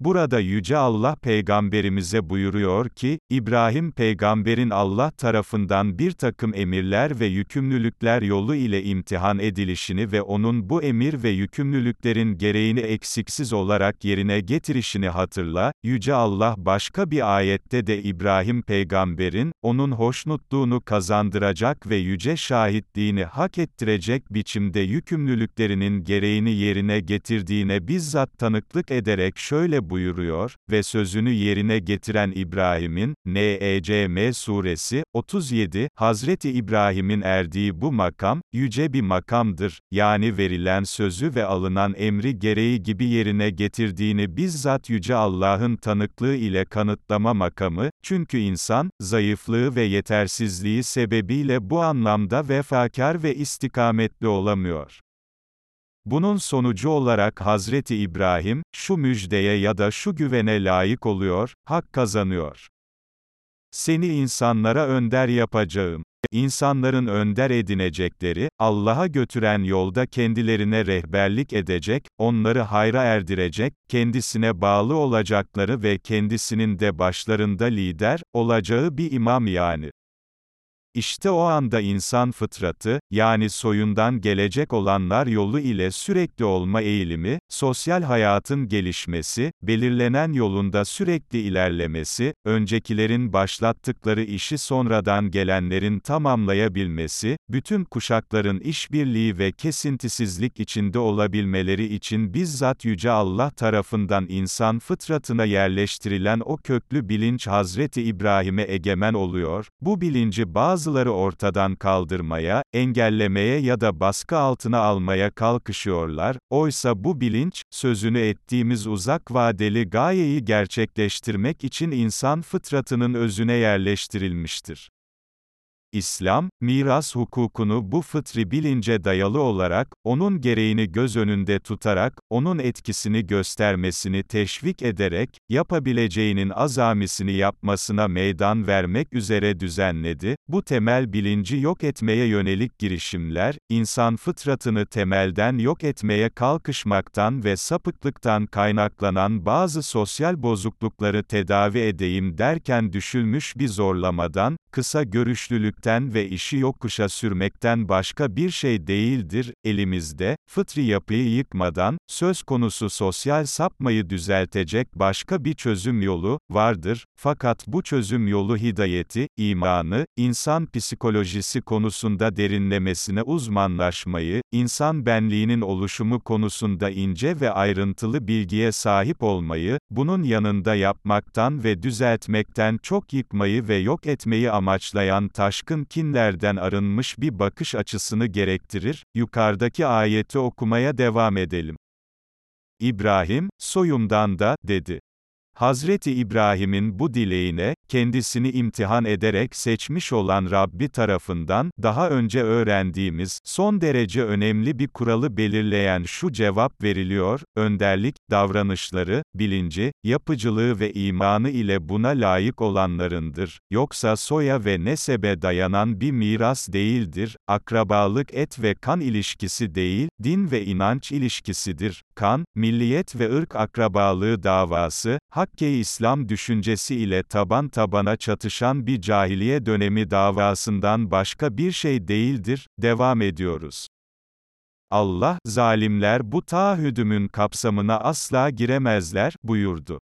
Burada Yüce Allah peygamberimize buyuruyor ki, İbrahim peygamberin Allah tarafından bir takım emirler ve yükümlülükler yolu ile imtihan edilişini ve onun bu emir ve yükümlülüklerin gereğini eksiksiz olarak yerine getirişini hatırla, Yüce Allah başka bir ayette de İbrahim peygamberin, onun hoşnutluğunu kazandıracak ve yüce şahitliğini hak ettirecek biçimde yükümlülüklerinin gereğini yerine getirdiğine bizzat tanıklık ederek şöyle buyuruyor ve sözünü yerine getiren İbrahim'in, Necm suresi, 37, Hazreti İbrahim'in erdiği bu makam, yüce bir makamdır, yani verilen sözü ve alınan emri gereği gibi yerine getirdiğini bizzat Yüce Allah'ın tanıklığı ile kanıtlama makamı, çünkü insan, zayıflığı ve yetersizliği sebebiyle bu anlamda vefakar ve istikametli olamıyor. Bunun sonucu olarak Hazreti İbrahim, şu müjdeye ya da şu güvene layık oluyor, hak kazanıyor. Seni insanlara önder yapacağım. İnsanların önder edinecekleri, Allah'a götüren yolda kendilerine rehberlik edecek, onları hayra erdirecek, kendisine bağlı olacakları ve kendisinin de başlarında lider, olacağı bir imam yani. İşte o anda insan fıtratı, yani soyundan gelecek olanlar yolu ile sürekli olma eğilimi, sosyal hayatın gelişmesi, belirlenen yolunda sürekli ilerlemesi, öncekilerin başlattıkları işi sonradan gelenlerin tamamlayabilmesi, bütün kuşakların işbirliği ve kesintisizlik içinde olabilmeleri için bizzat Yüce Allah tarafından insan fıtratına yerleştirilen o köklü bilinç Hazreti İbrahim'e egemen oluyor, bu bilinci bazıları ortadan kaldırmaya, engellemeye ya da baskı altına almaya kalkışıyorlar, oysa bu bilinç, sözünü ettiğimiz uzak vadeli gayeyi gerçekleştirmek için insan fıtratının özüne yerleştirilmiştir. İslam, miras hukukunu bu fıtri bilince dayalı olarak, onun gereğini göz önünde tutarak, onun etkisini göstermesini teşvik ederek, yapabileceğinin azamisini yapmasına meydan vermek üzere düzenledi. Bu temel bilinci yok etmeye yönelik girişimler, insan fıtratını temelden yok etmeye kalkışmaktan ve sapıklıktan kaynaklanan bazı sosyal bozuklukları tedavi edeyim derken düşülmüş bir zorlamadan, kısa görüşlülükten ve işi yokuşa sürmekten başka bir şey değildir, elimizde, fıtri yapıyı yıkmadan, söz konusu sosyal sapmayı düzeltecek başka bir çözüm yolu, vardır, fakat bu çözüm yolu hidayeti, imanı, insan psikolojisi konusunda derinlemesine uzmanlaşmayı, insan benliğinin oluşumu konusunda ince ve ayrıntılı bilgiye sahip olmayı, bunun yanında yapmaktan ve düzeltmekten çok yıkmayı ve yok etmeyi amaçlayan taşkın kinlerden arınmış bir bakış açısını gerektirir. Yukarıdaki ayeti okumaya devam edelim. İbrahim, soyumdan da, dedi. Hazreti İbrahim'in bu dileğine, kendisini imtihan ederek seçmiş olan Rabbi tarafından, daha önce öğrendiğimiz, son derece önemli bir kuralı belirleyen şu cevap veriliyor, önderlik, davranışları, bilinci, yapıcılığı ve imanı ile buna layık olanlarındır, yoksa soya ve nesebe dayanan bir miras değildir, akrabalık et ve kan ilişkisi değil, din ve inanç ilişkisidir, kan, milliyet ve ırk akrabalığı davası, Hakke İslam düşüncesi ile taban tabana çatışan bir cahiliye dönemi davasından başka bir şey değildir, devam ediyoruz. Allah, zalimler bu taahhüdümün kapsamına asla giremezler, buyurdu.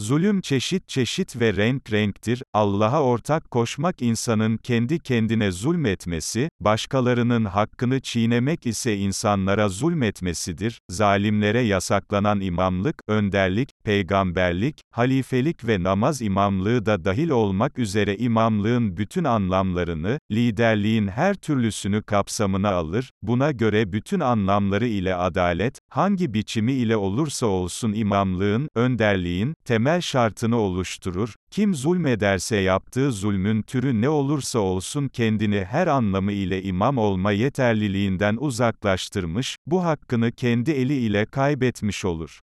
Zulüm çeşit çeşit ve renk renktir, Allah'a ortak koşmak insanın kendi kendine zulmetmesi, başkalarının hakkını çiğnemek ise insanlara zulmetmesidir, zalimlere yasaklanan imamlık, önderlik, peygamberlik, halifelik ve namaz imamlığı da dahil olmak üzere imamlığın bütün anlamlarını, liderliğin her türlüsünü kapsamına alır, buna göre bütün anlamları ile adalet, hangi biçimi ile olursa olsun imamlığın, önderliğin, temel şartını oluşturur, kim zulmederse yaptığı zulmün türü ne olursa olsun kendini her anlamı ile imam olma yeterliliğinden uzaklaştırmış, bu hakkını kendi eli ile kaybetmiş olur.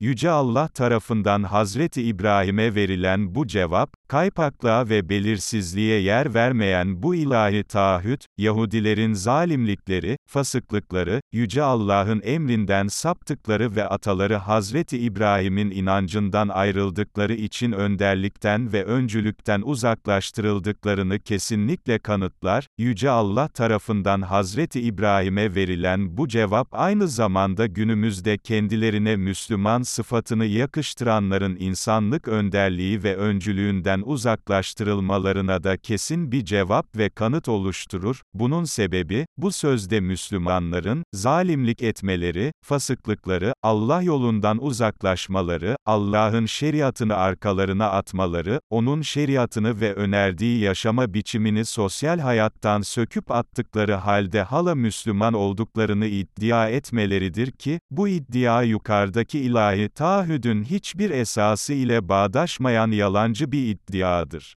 Yüce Allah tarafından Hazreti İbrahim'e verilen bu cevap, kaypaklığa ve belirsizliğe yer vermeyen bu ilahi taahhüt, Yahudilerin zalimlikleri, fasıklıkları, Yüce Allah'ın emrinden saptıkları ve ataları Hazreti İbrahim'in inancından ayrıldıkları için önderlikten ve öncülükten uzaklaştırıldıklarını kesinlikle kanıtlar, Yüce Allah tarafından Hazreti İbrahim'e verilen bu cevap aynı zamanda günümüzde kendilerine Müslüman sıfatını yakıştıranların insanlık önderliği ve öncülüğünden uzaklaştırılmalarına da kesin bir cevap ve kanıt oluşturur. Bunun sebebi, bu sözde Müslümanların, zalimlik etmeleri, fasıklıkları, Allah yolundan uzaklaşmaları, Allah'ın şeriatını arkalarına atmaları, onun şeriatını ve önerdiği yaşama biçimini sosyal hayattan söküp attıkları halde hala Müslüman olduklarını iddia etmeleridir ki, bu iddia yukarıdaki ilahi taahhüdün hiçbir esası ile bağdaşmayan yalancı bir iddiadır.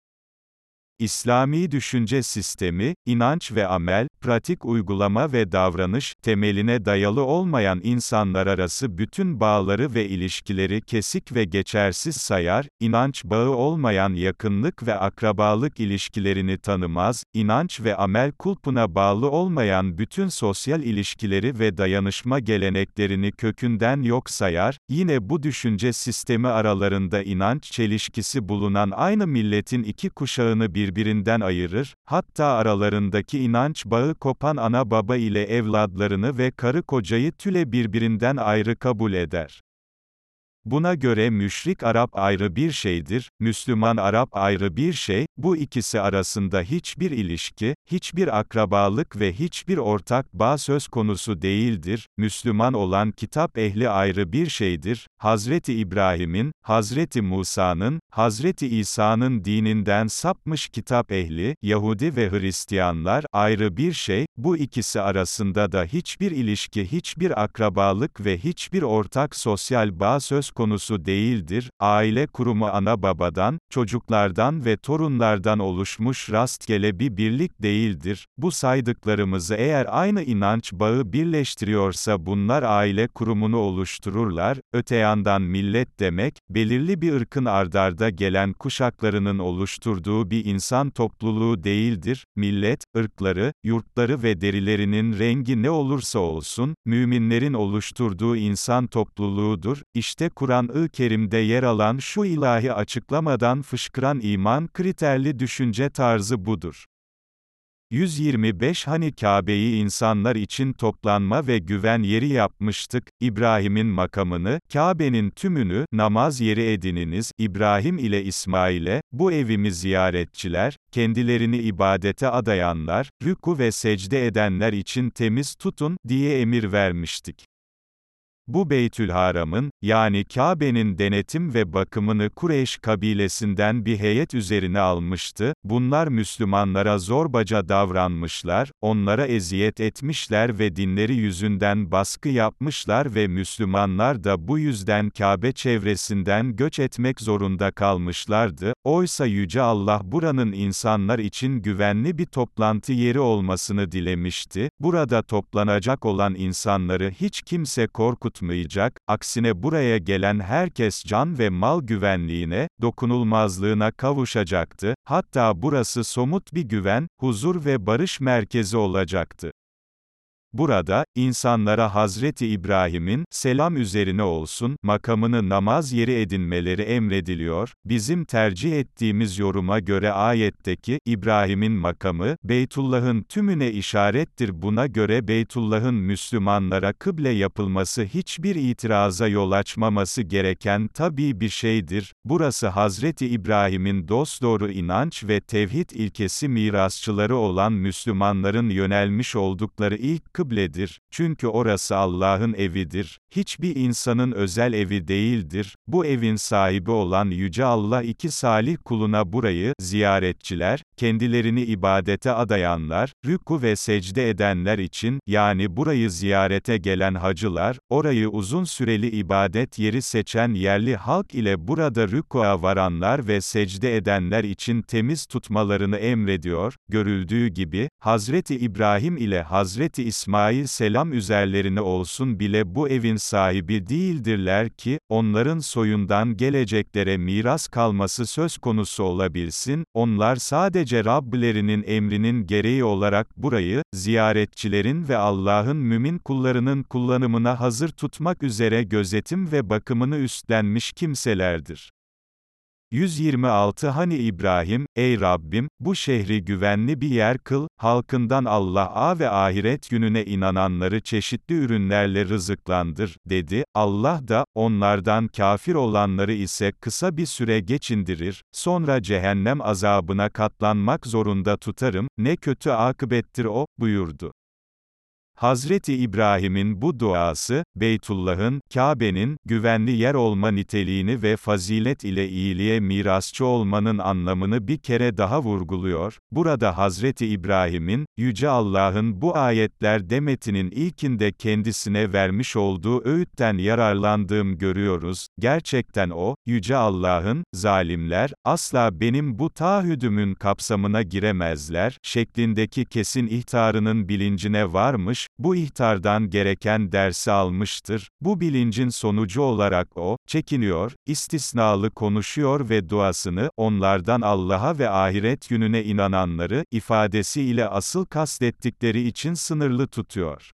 İslami düşünce sistemi, inanç ve amel, pratik uygulama ve davranış, temeline dayalı olmayan insanlar arası bütün bağları ve ilişkileri kesik ve geçersiz sayar, inanç bağı olmayan yakınlık ve akrabalık ilişkilerini tanımaz, inanç ve amel kulpuna bağlı olmayan bütün sosyal ilişkileri ve dayanışma geleneklerini kökünden yok sayar, yine bu düşünce sistemi aralarında inanç çelişkisi bulunan aynı milletin iki kuşağını bir birbirinden ayırır, hatta aralarındaki inanç bağı kopan ana baba ile evladlarını ve karı kocayı tüle birbirinden ayrı kabul eder. Buna göre müşrik Arap ayrı bir şeydir, Müslüman Arap ayrı bir şey, bu ikisi arasında hiçbir ilişki, hiçbir akrabalık ve hiçbir ortak bağ söz konusu değildir, Müslüman olan kitap ehli ayrı bir şeydir, Hazreti İbrahim'in, Hazreti Musa'nın, Hazreti İsa'nın dininden sapmış kitap ehli, Yahudi ve Hristiyanlar, ayrı bir şey, bu ikisi arasında da hiçbir ilişki hiçbir akrabalık ve hiçbir ortak sosyal bağ söz konusu değildir, aile kurumu ana babadan, çocuklardan ve torunlardan oluşmuş rastgele bir birlik değildir, bu saydıklarımızı eğer aynı inanç bağı birleştiriyorsa bunlar aile kurumunu oluştururlar, öte yandan millet demek, belirli bir ırkın ardarda gelen kuşaklarının oluşturduğu bir insan topluluğu değildir, millet, ırkları, yurtları ve derilerinin rengi ne olursa olsun, müminlerin oluşturduğu insan topluluğudur, işte Kur'an-ı Kerim'de yer alan şu ilahi açıklamadan fışkıran iman kriterli düşünce tarzı budur. 125 Hani Kabe'yi insanlar için toplanma ve güven yeri yapmıştık, İbrahim'in makamını, Kabe'nin tümünü, namaz yeri edininiz, İbrahim ile İsmail'e, bu evimi ziyaretçiler, kendilerini ibadete adayanlar, rüku ve secde edenler için temiz tutun, diye emir vermiştik. Bu Beytülharam'ın, yani Kabe'nin denetim ve bakımını Kureyş kabilesinden bir heyet üzerine almıştı, bunlar Müslümanlara zorbaca davranmışlar, onlara eziyet etmişler ve dinleri yüzünden baskı yapmışlar ve Müslümanlar da bu yüzden Kabe çevresinden göç etmek zorunda kalmışlardı, oysa Yüce Allah buranın insanlar için güvenli bir toplantı yeri olmasını dilemişti, burada toplanacak olan insanları hiç kimse korkut tutmayacak, aksine buraya gelen herkes can ve mal güvenliğine, dokunulmazlığına kavuşacaktı, hatta burası somut bir güven, huzur ve barış merkezi olacaktı. Burada, insanlara Hazreti İbrahim'in, selam üzerine olsun, makamını namaz yeri edinmeleri emrediliyor, bizim tercih ettiğimiz yoruma göre ayetteki, İbrahim'in makamı, Beytullah'ın tümüne işarettir. Buna göre Beytullah'ın Müslümanlara kıble yapılması hiçbir itiraza yol açmaması gereken tabii bir şeydir, burası Hazreti İbrahim'in dosdoğru inanç ve tevhid ilkesi mirasçıları olan Müslümanların yönelmiş oldukları ilk kıble kıbledir, çünkü orası Allah'ın evidir, hiçbir insanın özel evi değildir, bu evin sahibi olan Yüce Allah iki salih kuluna burayı, ziyaretçiler, kendilerini ibadete adayanlar, rüku ve secde edenler için, yani burayı ziyarete gelen hacılar, orayı uzun süreli ibadet yeri seçen yerli halk ile burada rükua varanlar ve secde edenler için temiz tutmalarını emrediyor, görüldüğü gibi, Hazreti İbrahim ile Hazreti İsmail selam üzerlerine olsun bile bu evin sahibi değildirler ki, onların soyundan geleceklere miras kalması söz konusu olabilsin, onlar sadece Rablerinin emrinin gereği olarak burayı, ziyaretçilerin ve Allah'ın mümin kullarının kullanımına hazır tutmak üzere gözetim ve bakımını üstlenmiş kimselerdir. 126 Hani İbrahim, ey Rabbim, bu şehri güvenli bir yer kıl, halkından Allah'a ve ahiret gününe inananları çeşitli ürünlerle rızıklandır, dedi, Allah da, onlardan kafir olanları ise kısa bir süre geçindirir, sonra cehennem azabına katlanmak zorunda tutarım, ne kötü akıbettir o, buyurdu. Hazreti İbrahim'in bu duası, Beytullah'ın, Kabe'nin, güvenli yer olma niteliğini ve fazilet ile iyiliğe mirasçı olmanın anlamını bir kere daha vurguluyor. Burada Hazreti İbrahim'in, Yüce Allah'ın bu ayetler demetinin ilkinde kendisine vermiş olduğu öğütten yararlandığım görüyoruz. Gerçekten o, Yüce Allah'ın, zalimler, asla benim bu taahhüdümün kapsamına giremezler, şeklindeki kesin ihtarının bilincine varmış, bu ihtardan gereken dersi almıştır, bu bilincin sonucu olarak o, çekiniyor, istisnalı konuşuyor ve duasını, onlardan Allah'a ve ahiret gününe inananları, ifadesiyle asıl kastettikleri için sınırlı tutuyor.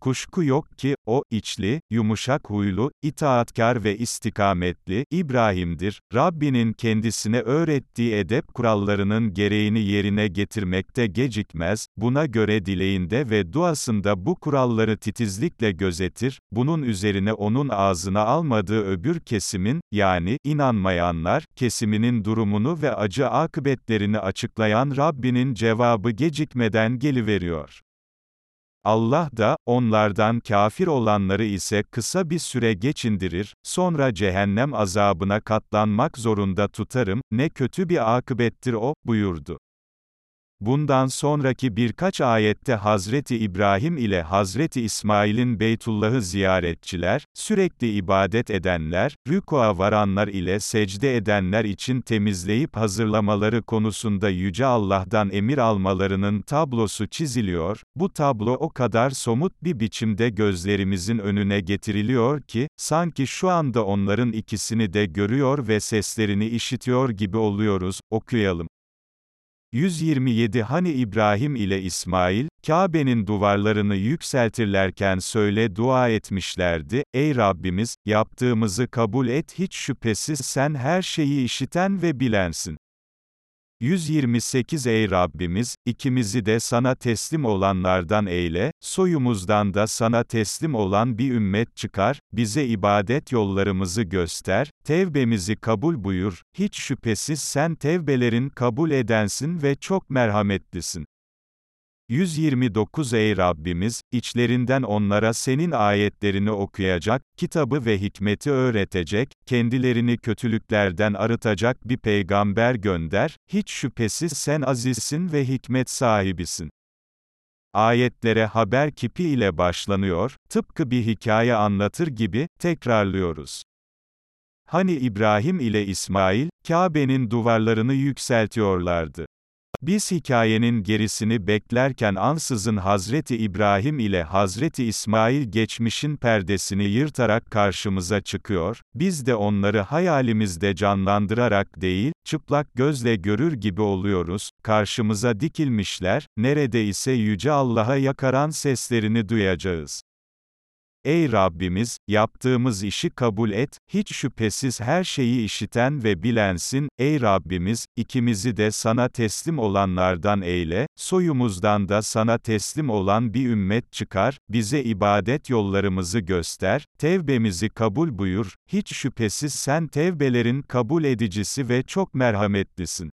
Kuşku yok ki, o, içli, yumuşak huylu, itaatkar ve istikametli, İbrahim'dir. Rabbinin kendisine öğrettiği edep kurallarının gereğini yerine getirmekte gecikmez, buna göre dileğinde ve duasında bu kuralları titizlikle gözetir, bunun üzerine onun ağzına almadığı öbür kesimin, yani, inanmayanlar, kesiminin durumunu ve acı akıbetlerini açıklayan Rabbinin cevabı gecikmeden geliveriyor. Allah da, onlardan kafir olanları ise kısa bir süre geçindirir, sonra cehennem azabına katlanmak zorunda tutarım, ne kötü bir akıbettir o, buyurdu. Bundan sonraki birkaç ayette Hazreti İbrahim ile Hazreti İsmail'in Beytullah'ı ziyaretçiler, sürekli ibadet edenler, rükua varanlar ile secde edenler için temizleyip hazırlamaları konusunda Yüce Allah'tan emir almalarının tablosu çiziliyor, bu tablo o kadar somut bir biçimde gözlerimizin önüne getiriliyor ki, sanki şu anda onların ikisini de görüyor ve seslerini işitiyor gibi oluyoruz, okuyalım. 127 Hani İbrahim ile İsmail, Kabe'nin duvarlarını yükseltirlerken söyle dua etmişlerdi, Ey Rabbimiz, yaptığımızı kabul et hiç şüphesiz sen her şeyi işiten ve bilensin. 128 Ey Rabbimiz, ikimizi de sana teslim olanlardan eyle, soyumuzdan da sana teslim olan bir ümmet çıkar, bize ibadet yollarımızı göster, tevbemizi kabul buyur, hiç şüphesiz sen tevbelerin kabul edensin ve çok merhametlisin. 129 Ey Rabbimiz, içlerinden onlara senin ayetlerini okuyacak, kitabı ve hikmeti öğretecek, kendilerini kötülüklerden arıtacak bir peygamber gönder, hiç şüphesiz sen azizsin ve hikmet sahibisin. Ayetlere haber kipi ile başlanıyor, tıpkı bir hikaye anlatır gibi, tekrarlıyoruz. Hani İbrahim ile İsmail, Kabe'nin duvarlarını yükseltiyorlardı. Biz hikayenin gerisini beklerken ansızın Hazreti İbrahim ile Hazreti İsmail geçmişin perdesini yırtarak karşımıza çıkıyor, biz de onları hayalimizde canlandırarak değil, çıplak gözle görür gibi oluyoruz, karşımıza dikilmişler, neredeyse Yüce Allah'a yakaran seslerini duyacağız. Ey Rabbimiz, yaptığımız işi kabul et, hiç şüphesiz her şeyi işiten ve bilensin, ey Rabbimiz, ikimizi de sana teslim olanlardan eyle, soyumuzdan da sana teslim olan bir ümmet çıkar, bize ibadet yollarımızı göster, tevbemizi kabul buyur, hiç şüphesiz sen tevbelerin kabul edicisi ve çok merhametlisin.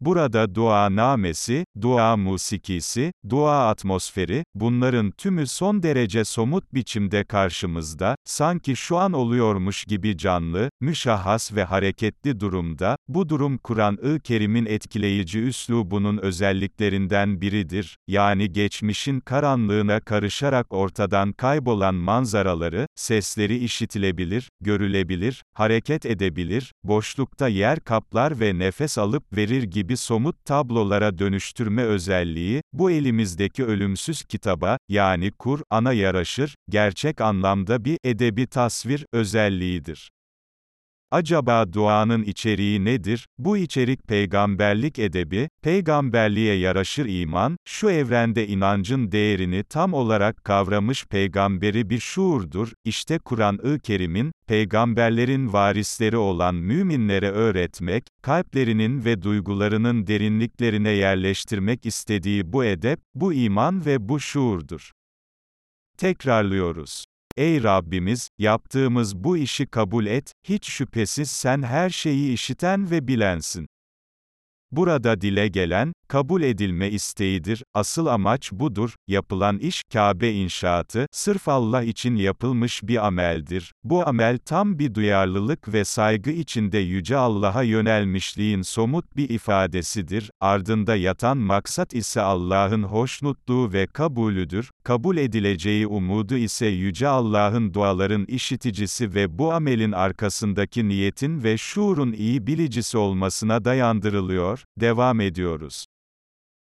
Burada dua namesi, dua musikisi, dua atmosferi, bunların tümü son derece somut biçimde karşımızda, sanki şu an oluyormuş gibi canlı, müşahhas ve hareketli durumda, bu durum Kur'an-ı Kerim'in etkileyici üslubunun özelliklerinden biridir, yani geçmişin karanlığına karışarak ortadan kaybolan manzaraları, sesleri işitilebilir, görülebilir, hareket edebilir, boşlukta yer kaplar ve nefes alıp verir gibi gibi somut tablolara dönüştürme özelliği, bu elimizdeki ölümsüz kitaba, yani Kur'an'a yaraşır, gerçek anlamda bir edebi tasvir özelliğidir. Acaba duanın içeriği nedir? Bu içerik peygamberlik edebi, peygamberliğe yaraşır iman, şu evrende inancın değerini tam olarak kavramış peygamberi bir şuurdur. İşte Kur'an-ı Kerim'in, peygamberlerin varisleri olan müminlere öğretmek, kalplerinin ve duygularının derinliklerine yerleştirmek istediği bu edep, bu iman ve bu şuurdur. Tekrarlıyoruz. Ey Rabbimiz, yaptığımız bu işi kabul et, hiç şüphesiz sen her şeyi işiten ve bilensin. Burada dile gelen, kabul edilme isteğidir, asıl amaç budur, yapılan iş, Kabe inşaatı, sırf Allah için yapılmış bir ameldir. Bu amel tam bir duyarlılık ve saygı içinde Yüce Allah'a yönelmişliğin somut bir ifadesidir, ardında yatan maksat ise Allah'ın hoşnutluğu ve kabulüdür, kabul edileceği umudu ise Yüce Allah'ın duaların işiticisi ve bu amelin arkasındaki niyetin ve şuurun iyi bilicisi olmasına dayandırılıyor, devam ediyoruz.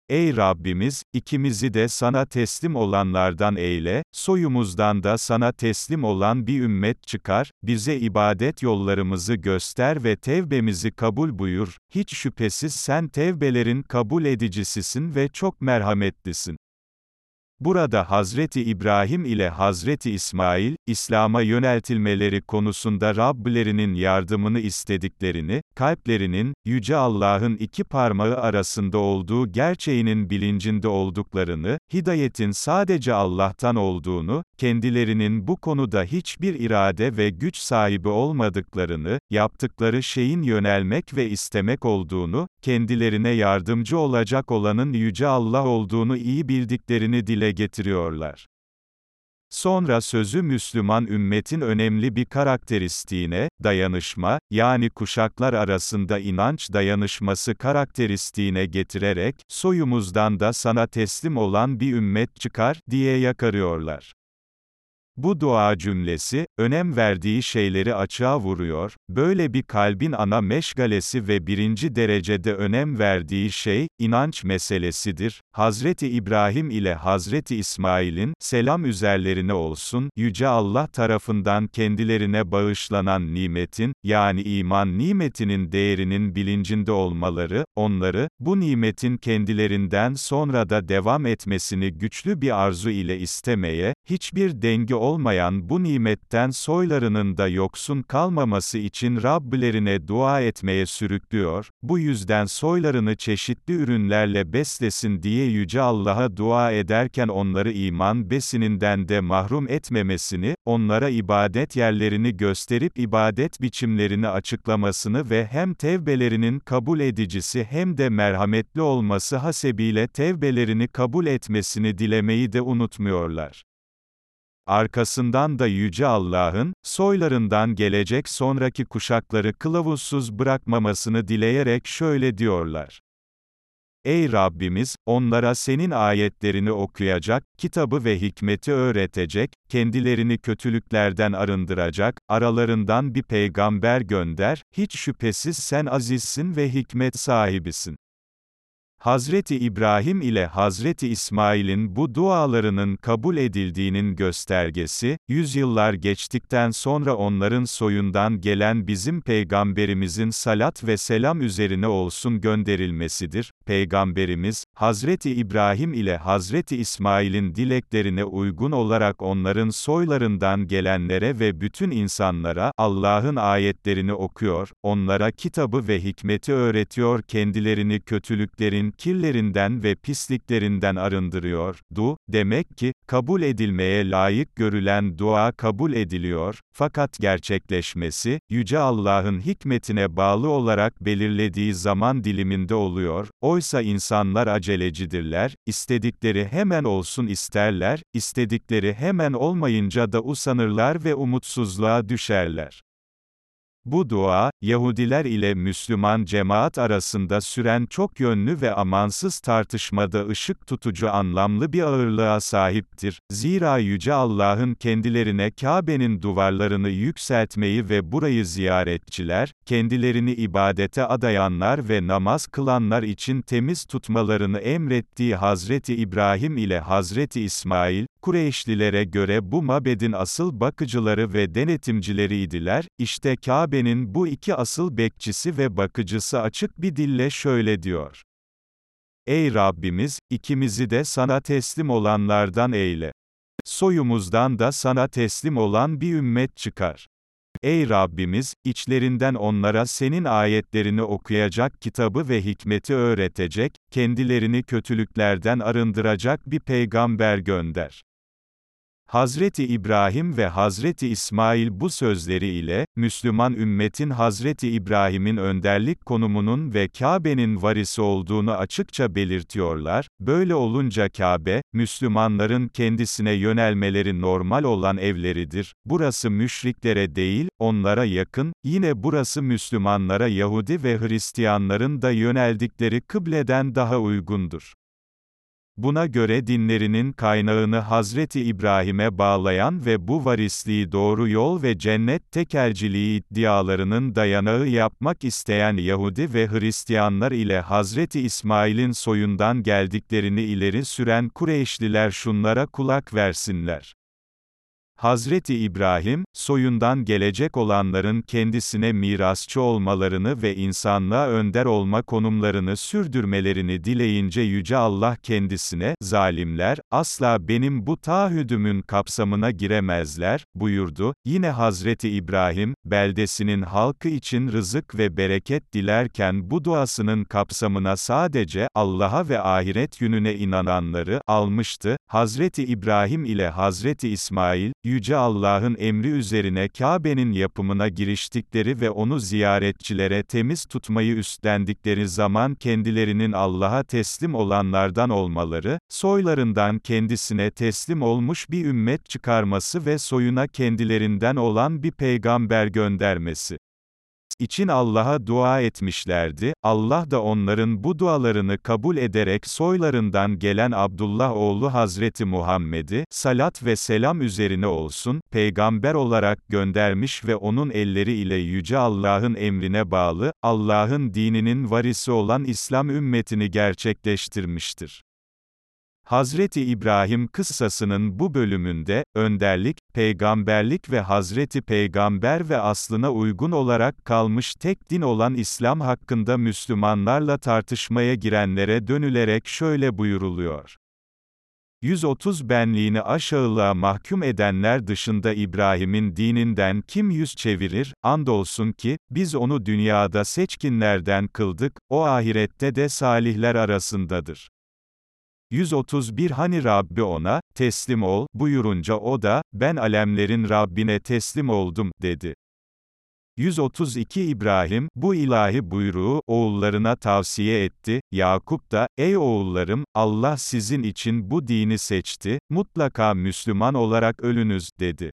Ey Rabbimiz, ikimizi de sana teslim olanlardan eyle, soyumuzdan da sana teslim olan bir ümmet çıkar, bize ibadet yollarımızı göster ve tevbemizi kabul buyur, hiç şüphesiz sen tevbelerin kabul edicisisin ve çok merhametlisin. Burada Hazreti İbrahim ile Hazreti İsmail, İslam'a yöneltilmeleri konusunda Rablerinin yardımını istediklerini, kalplerinin, Yüce Allah'ın iki parmağı arasında olduğu gerçeğinin bilincinde olduklarını, hidayetin sadece Allah'tan olduğunu, kendilerinin bu konuda hiçbir irade ve güç sahibi olmadıklarını, yaptıkları şeyin yönelmek ve istemek olduğunu, kendilerine yardımcı olacak olanın Yüce Allah olduğunu iyi bildiklerini dile getiriyorlar. Sonra sözü Müslüman ümmetin önemli bir karakteristiğine, dayanışma, yani kuşaklar arasında inanç dayanışması karakteristiğine getirerek, soyumuzdan da sana teslim olan bir ümmet çıkar, diye yakarıyorlar. Bu dua cümlesi, önem verdiği şeyleri açığa vuruyor, böyle bir kalbin ana meşgalesi ve birinci derecede önem verdiği şey, inanç meselesidir. Hazreti İbrahim ile Hazreti İsmail'in, selam üzerlerine olsun, Yüce Allah tarafından kendilerine bağışlanan nimetin, yani iman nimetinin değerinin bilincinde olmaları, onları, bu nimetin kendilerinden sonra da devam etmesini güçlü bir arzu ile istemeye, hiçbir denge olmayan bu nimetten soylarının da yoksun kalmaması için Rablerine dua etmeye sürüklüyor, bu yüzden soylarını çeşitli ürünlerle beslesin diye Yüce Allah'a dua ederken onları iman besininden de mahrum etmemesini, onlara ibadet yerlerini gösterip ibadet biçimlerini açıklamasını ve hem tevbelerinin kabul edicisi hem de merhametli olması hasebiyle tevbelerini kabul etmesini dilemeyi de unutmuyorlar. Arkasından da Yüce Allah'ın, soylarından gelecek sonraki kuşakları kılavuzsuz bırakmamasını dileyerek şöyle diyorlar. Ey Rabbimiz, onlara senin ayetlerini okuyacak, kitabı ve hikmeti öğretecek, kendilerini kötülüklerden arındıracak, aralarından bir peygamber gönder, hiç şüphesiz sen azizsin ve hikmet sahibisin. Hazreti İbrahim ile Hazreti İsmail'in bu dualarının kabul edildiğinin göstergesi, yüzyıllar geçtikten sonra onların soyundan gelen bizim peygamberimizin salat ve selam üzerine olsun gönderilmesidir. Peygamberimiz, Hazreti İbrahim ile Hazreti İsmail'in dileklerine uygun olarak onların soylarından gelenlere ve bütün insanlara, Allah'ın ayetlerini okuyor, onlara kitabı ve hikmeti öğretiyor kendilerini kötülüklerin kirlerinden ve pisliklerinden arındırıyor. Du, demek ki, kabul edilmeye layık görülen dua kabul ediliyor, fakat gerçekleşmesi, Yüce Allah'ın hikmetine bağlı olarak belirlediği zaman diliminde oluyor, oysa insanlar acelecidirler, istedikleri hemen olsun isterler, istedikleri hemen olmayınca da usanırlar ve umutsuzluğa düşerler. Bu dua, Yahudiler ile Müslüman cemaat arasında süren çok yönlü ve amansız tartışmada ışık tutucu anlamlı bir ağırlığa sahiptir. Zira Yüce Allah'ın kendilerine Kabe'nin duvarlarını yükseltmeyi ve burayı ziyaretçiler, kendilerini ibadete adayanlar ve namaz kılanlar için temiz tutmalarını emrettiği Hazreti İbrahim ile Hazreti İsmail, Kureyşlilere göre bu mabedin asıl bakıcıları ve denetimcileriydiler, işte Kabe'nin bu iki asıl bekçisi ve bakıcısı açık bir dille şöyle diyor. Ey Rabbimiz, ikimizi de sana teslim olanlardan eyle. Soyumuzdan da sana teslim olan bir ümmet çıkar. Ey Rabbimiz, içlerinden onlara senin ayetlerini okuyacak kitabı ve hikmeti öğretecek, kendilerini kötülüklerden arındıracak bir peygamber gönder. Hazreti İbrahim ve Hazreti İsmail bu sözleri ile, Müslüman ümmetin Hazreti İbrahim'in önderlik konumunun ve Kabe'nin varisi olduğunu açıkça belirtiyorlar, böyle olunca Kabe, Müslümanların kendisine yönelmeleri normal olan evleridir, burası müşriklere değil, onlara yakın, yine burası Müslümanlara Yahudi ve Hristiyanların da yöneldikleri kıbleden daha uygundur. Buna göre dinlerinin kaynağını Hazreti İbrahim'e bağlayan ve bu varisliği doğru yol ve cennet tekelciliği iddialarının dayanağı yapmak isteyen Yahudi ve Hristiyanlar ile Hazreti İsmail'in soyundan geldiklerini ileri süren Kureyşliler şunlara kulak versinler. Hazreti İbrahim, soyundan gelecek olanların kendisine mirasçı olmalarını ve insanlığa önder olma konumlarını sürdürmelerini dileyince Yüce Allah kendisine, zalimler, asla benim bu taahhüdümün kapsamına giremezler, buyurdu. Yine Hazreti İbrahim, beldesinin halkı için rızık ve bereket dilerken bu duasının kapsamına sadece, Allah'a ve ahiret gününe inananları, almıştı. Hazreti İbrahim ile Hazreti İsmail, Yüce Allah'ın emri üzerine Kabe'nin yapımına giriştikleri ve onu ziyaretçilere temiz tutmayı üstlendikleri zaman kendilerinin Allah'a teslim olanlardan olmaları, soylarından kendisine teslim olmuş bir ümmet çıkarması ve soyuna kendilerinden olan bir peygamber göndermesi için Allah'a dua etmişlerdi, Allah da onların bu dualarını kabul ederek soylarından gelen Abdullah oğlu Hazreti Muhammed'i, salat ve selam üzerine olsun, peygamber olarak göndermiş ve onun elleri ile Yüce Allah'ın emrine bağlı, Allah'ın dininin varisi olan İslam ümmetini gerçekleştirmiştir. Hazreti İbrahim kıssasının bu bölümünde, önderlik, peygamberlik ve Hazreti Peygamber ve aslına uygun olarak kalmış tek din olan İslam hakkında Müslümanlarla tartışmaya girenlere dönülerek şöyle buyuruluyor. 130 benliğini aşağılığa mahkum edenler dışında İbrahim'in dininden kim yüz çevirir, andolsun ki, biz onu dünyada seçkinlerden kıldık, o ahirette de salihler arasındadır. 131 Hani Rabbi ona, teslim ol, buyurunca o da, ben alemlerin Rabbine teslim oldum, dedi. 132 İbrahim, bu ilahi buyruğu, oğullarına tavsiye etti, Yakup da, ey oğullarım, Allah sizin için bu dini seçti, mutlaka Müslüman olarak ölünüz, dedi.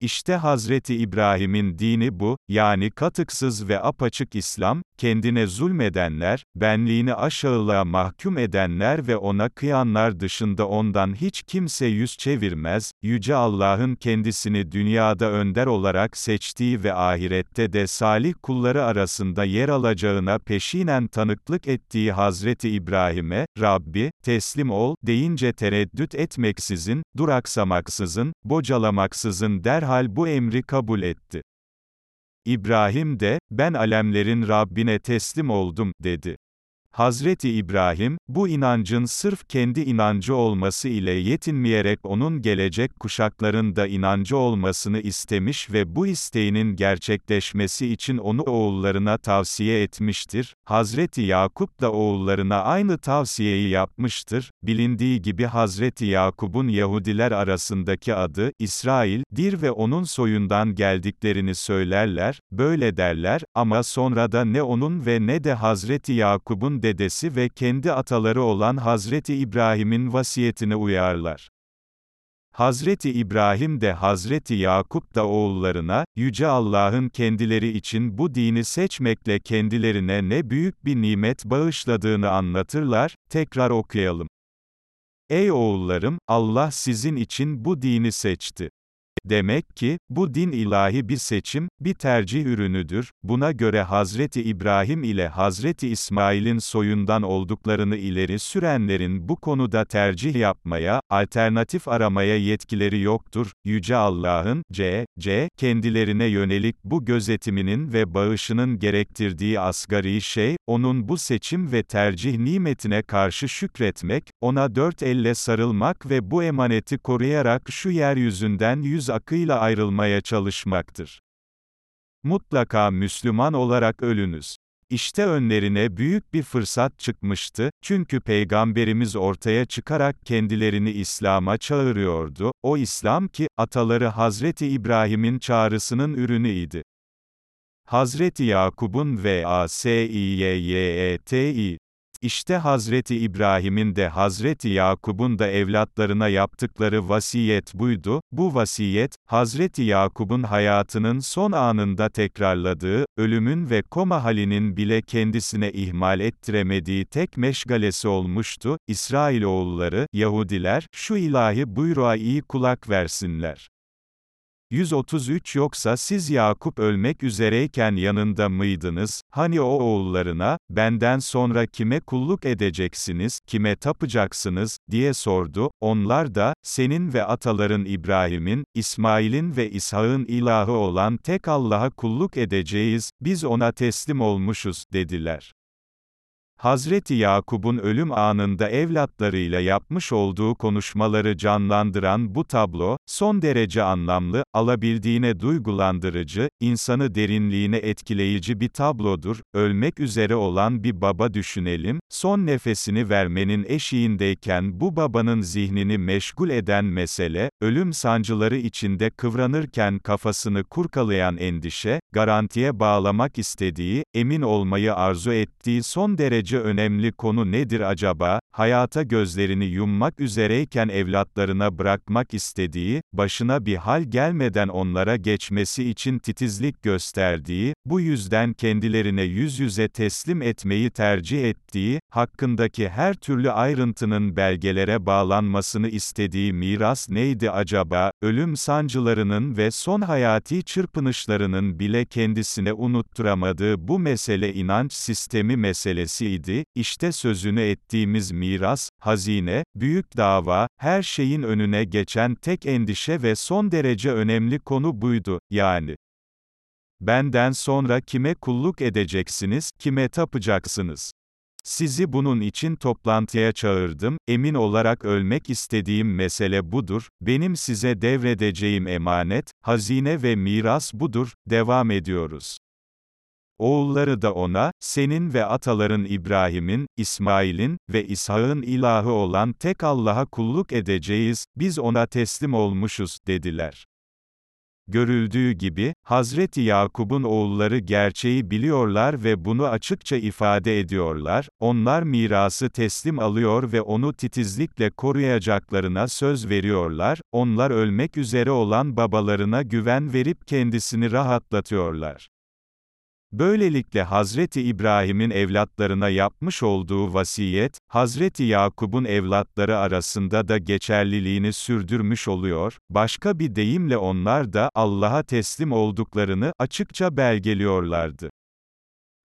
İşte Hazreti İbrahim'in dini bu, yani katıksız ve apaçık İslam, kendine zulmedenler, benliğini aşağılığa mahkum edenler ve ona kıyanlar dışında ondan hiç kimse yüz çevirmez, Yüce Allah'ın kendisini dünyada önder olarak seçtiği ve ahirette de salih kulları arasında yer alacağına peşinen tanıklık ettiği Hazreti İbrahim'e, Rabbi, teslim ol, deyince tereddüt etmeksizin, duraksamaksızın, bocalamaksızın derhal bu emri kabul etti. İbrahim de, ben alemlerin Rabbine teslim oldum, dedi. Hazreti İbrahim, bu inancın sırf kendi inancı olması ile yetinmeyerek onun gelecek kuşakların da inancı olmasını istemiş ve bu isteğinin gerçekleşmesi için onu oğullarına tavsiye etmiştir. Hazreti Yakup da oğullarına aynı tavsiyeyi yapmıştır. Bilindiği gibi Hazreti Yakup'un Yahudiler arasındaki adı, İsrail, dir ve onun soyundan geldiklerini söylerler, böyle derler, ama sonra da ne onun ve ne de Hazreti Yakup'un dedesi ve kendi ataları olan Hazreti İbrahim'in vasiyetine uyarlar. Hazreti İbrahim de Hazreti Yakup da oğullarına, Yüce Allah'ın kendileri için bu dini seçmekle kendilerine ne büyük bir nimet bağışladığını anlatırlar, tekrar okuyalım. Ey oğullarım, Allah sizin için bu dini seçti. Demek ki, bu din ilahi bir seçim, bir tercih ürünüdür. Buna göre Hazreti İbrahim ile Hazreti İsmail'in soyundan olduklarını ileri sürenlerin bu konuda tercih yapmaya, alternatif aramaya yetkileri yoktur. Yüce Allah'ın, c. c. kendilerine yönelik bu gözetiminin ve bağışının gerektirdiği asgari şey, onun bu seçim ve tercih nimetine karşı şükretmek, ona dört elle sarılmak ve bu emaneti koruyarak şu yeryüzünden yüz akıyla ayrılmaya çalışmaktır. Mutlaka Müslüman olarak ölünüz. İşte önlerine büyük bir fırsat çıkmıştı, çünkü Peygamberimiz ortaya çıkarak kendilerini İslam'a çağırıyordu, o İslam ki, ataları Hazreti İbrahim'in çağrısının ürünüydi. Hazreti Yakub'un ve A-S-İ-Y-Y-E-T-İ, işte Hazreti İbrahim'in de Hazreti Yakub'un da evlatlarına yaptıkları vasiyet buydu. Bu vasiyet, Hazreti Yakub'un hayatının son anında tekrarladığı, ölümün ve koma halinin bile kendisine ihmal ettiremediği tek meşgalesi olmuştu. İsrailoğulları, Yahudiler, şu ilahi buyruğa iyi kulak versinler. 133 Yoksa siz Yakup ölmek üzereyken yanında mıydınız? Hani o oğullarına, benden sonra kime kulluk edeceksiniz, kime tapacaksınız, diye sordu. Onlar da, senin ve ataların İbrahim'in, İsmail'in ve İshak'ın ilahı olan tek Allah'a kulluk edeceğiz, biz ona teslim olmuşuz, dediler. Hazreti Yakub'un ölüm anında evlatlarıyla yapmış olduğu konuşmaları canlandıran bu tablo, son derece anlamlı, alabildiğine duygulandırıcı, insanı derinliğine etkileyici bir tablodur. Ölmek üzere olan bir baba düşünelim, son nefesini vermenin eşiğindeyken bu babanın zihnini meşgul eden mesele, ölüm sancıları içinde kıvranırken kafasını kurkalayan endişe, garantiye bağlamak istediği, emin olmayı arzu ettiği son derece önemli konu nedir acaba? Hayata gözlerini yummak üzereyken evlatlarına bırakmak istediği, başına bir hal gelmeden onlara geçmesi için titizlik gösterdiği, bu yüzden kendilerine yüz yüze teslim etmeyi tercih ettiği, hakkındaki her türlü ayrıntının belgelere bağlanmasını istediği miras neydi acaba? Ölüm sancılarının ve son hayati çırpınışlarının bile kendisine unutturamadığı bu mesele inanç sistemi meselesiydi işte sözünü ettiğimiz miras, hazine, büyük dava, her şeyin önüne geçen tek endişe ve son derece önemli konu buydu, yani. Benden sonra kime kulluk edeceksiniz, kime tapacaksınız? Sizi bunun için toplantıya çağırdım, emin olarak ölmek istediğim mesele budur, benim size devredeceğim emanet, hazine ve miras budur, devam ediyoruz. Oğulları da ona, senin ve ataların İbrahim'in, İsmail'in ve İshak'ın ilahı olan tek Allah'a kulluk edeceğiz, biz ona teslim olmuşuz, dediler. Görüldüğü gibi, Hazreti Yakub'un oğulları gerçeği biliyorlar ve bunu açıkça ifade ediyorlar, onlar mirası teslim alıyor ve onu titizlikle koruyacaklarına söz veriyorlar, onlar ölmek üzere olan babalarına güven verip kendisini rahatlatıyorlar. Böylelikle Hazreti İbrahim'in evlatlarına yapmış olduğu vasiyet, Hazreti Yakub'un evlatları arasında da geçerliliğini sürdürmüş oluyor, başka bir deyimle onlar da Allah'a teslim olduklarını açıkça belgeliyorlardı.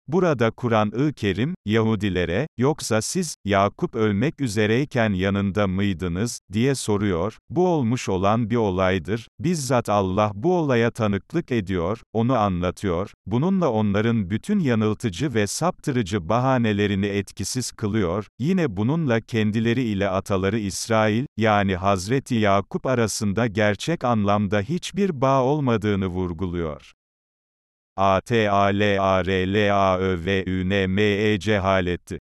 Burada Kur'an-ı Kerim, Yahudilere, yoksa siz, Yakup ölmek üzereyken yanında mıydınız, diye soruyor, bu olmuş olan bir olaydır, bizzat Allah bu olaya tanıklık ediyor, onu anlatıyor, bununla onların bütün yanıltıcı ve saptırıcı bahanelerini etkisiz kılıyor, yine bununla kendileri ile ataları İsrail, yani Hazreti Yakup arasında gerçek anlamda hiçbir bağ olmadığını vurguluyor. A T A L A R L A Ö V Ü N M E cehaletti.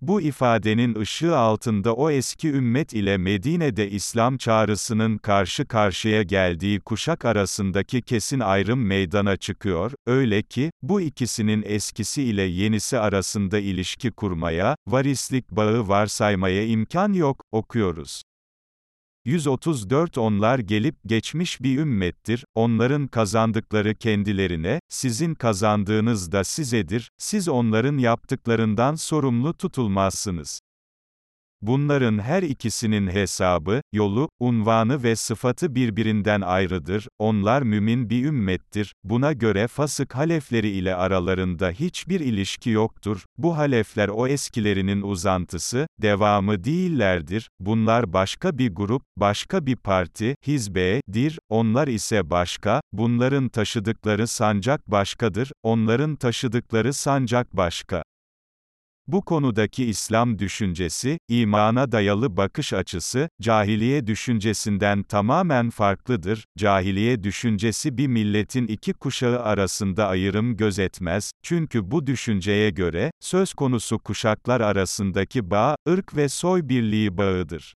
Bu ifadenin ışığı altında o eski ümmet ile Medine'de İslam çağrısının karşı karşıya geldiği kuşak arasındaki kesin ayrım meydana çıkıyor, öyle ki, bu ikisinin eskisi ile yenisi arasında ilişki kurmaya, varislik bağı varsaymaya imkan yok, okuyoruz. 134 Onlar gelip geçmiş bir ümmettir, onların kazandıkları kendilerine, sizin kazandığınız da sizedir, siz onların yaptıklarından sorumlu tutulmazsınız. Bunların her ikisinin hesabı, yolu, unvanı ve sıfatı birbirinden ayrıdır, onlar mümin bir ümmettir, buna göre fasık halefleri ile aralarında hiçbir ilişki yoktur, bu halefler o eskilerinin uzantısı, devamı değillerdir, bunlar başka bir grup, başka bir parti, hizbedir, onlar ise başka, bunların taşıdıkları sancak başkadır, onların taşıdıkları sancak başka. Bu konudaki İslam düşüncesi, imana dayalı bakış açısı, cahiliye düşüncesinden tamamen farklıdır. Cahiliye düşüncesi bir milletin iki kuşağı arasında ayrım gözetmez, çünkü bu düşünceye göre, söz konusu kuşaklar arasındaki bağ, ırk ve soy birliği bağıdır.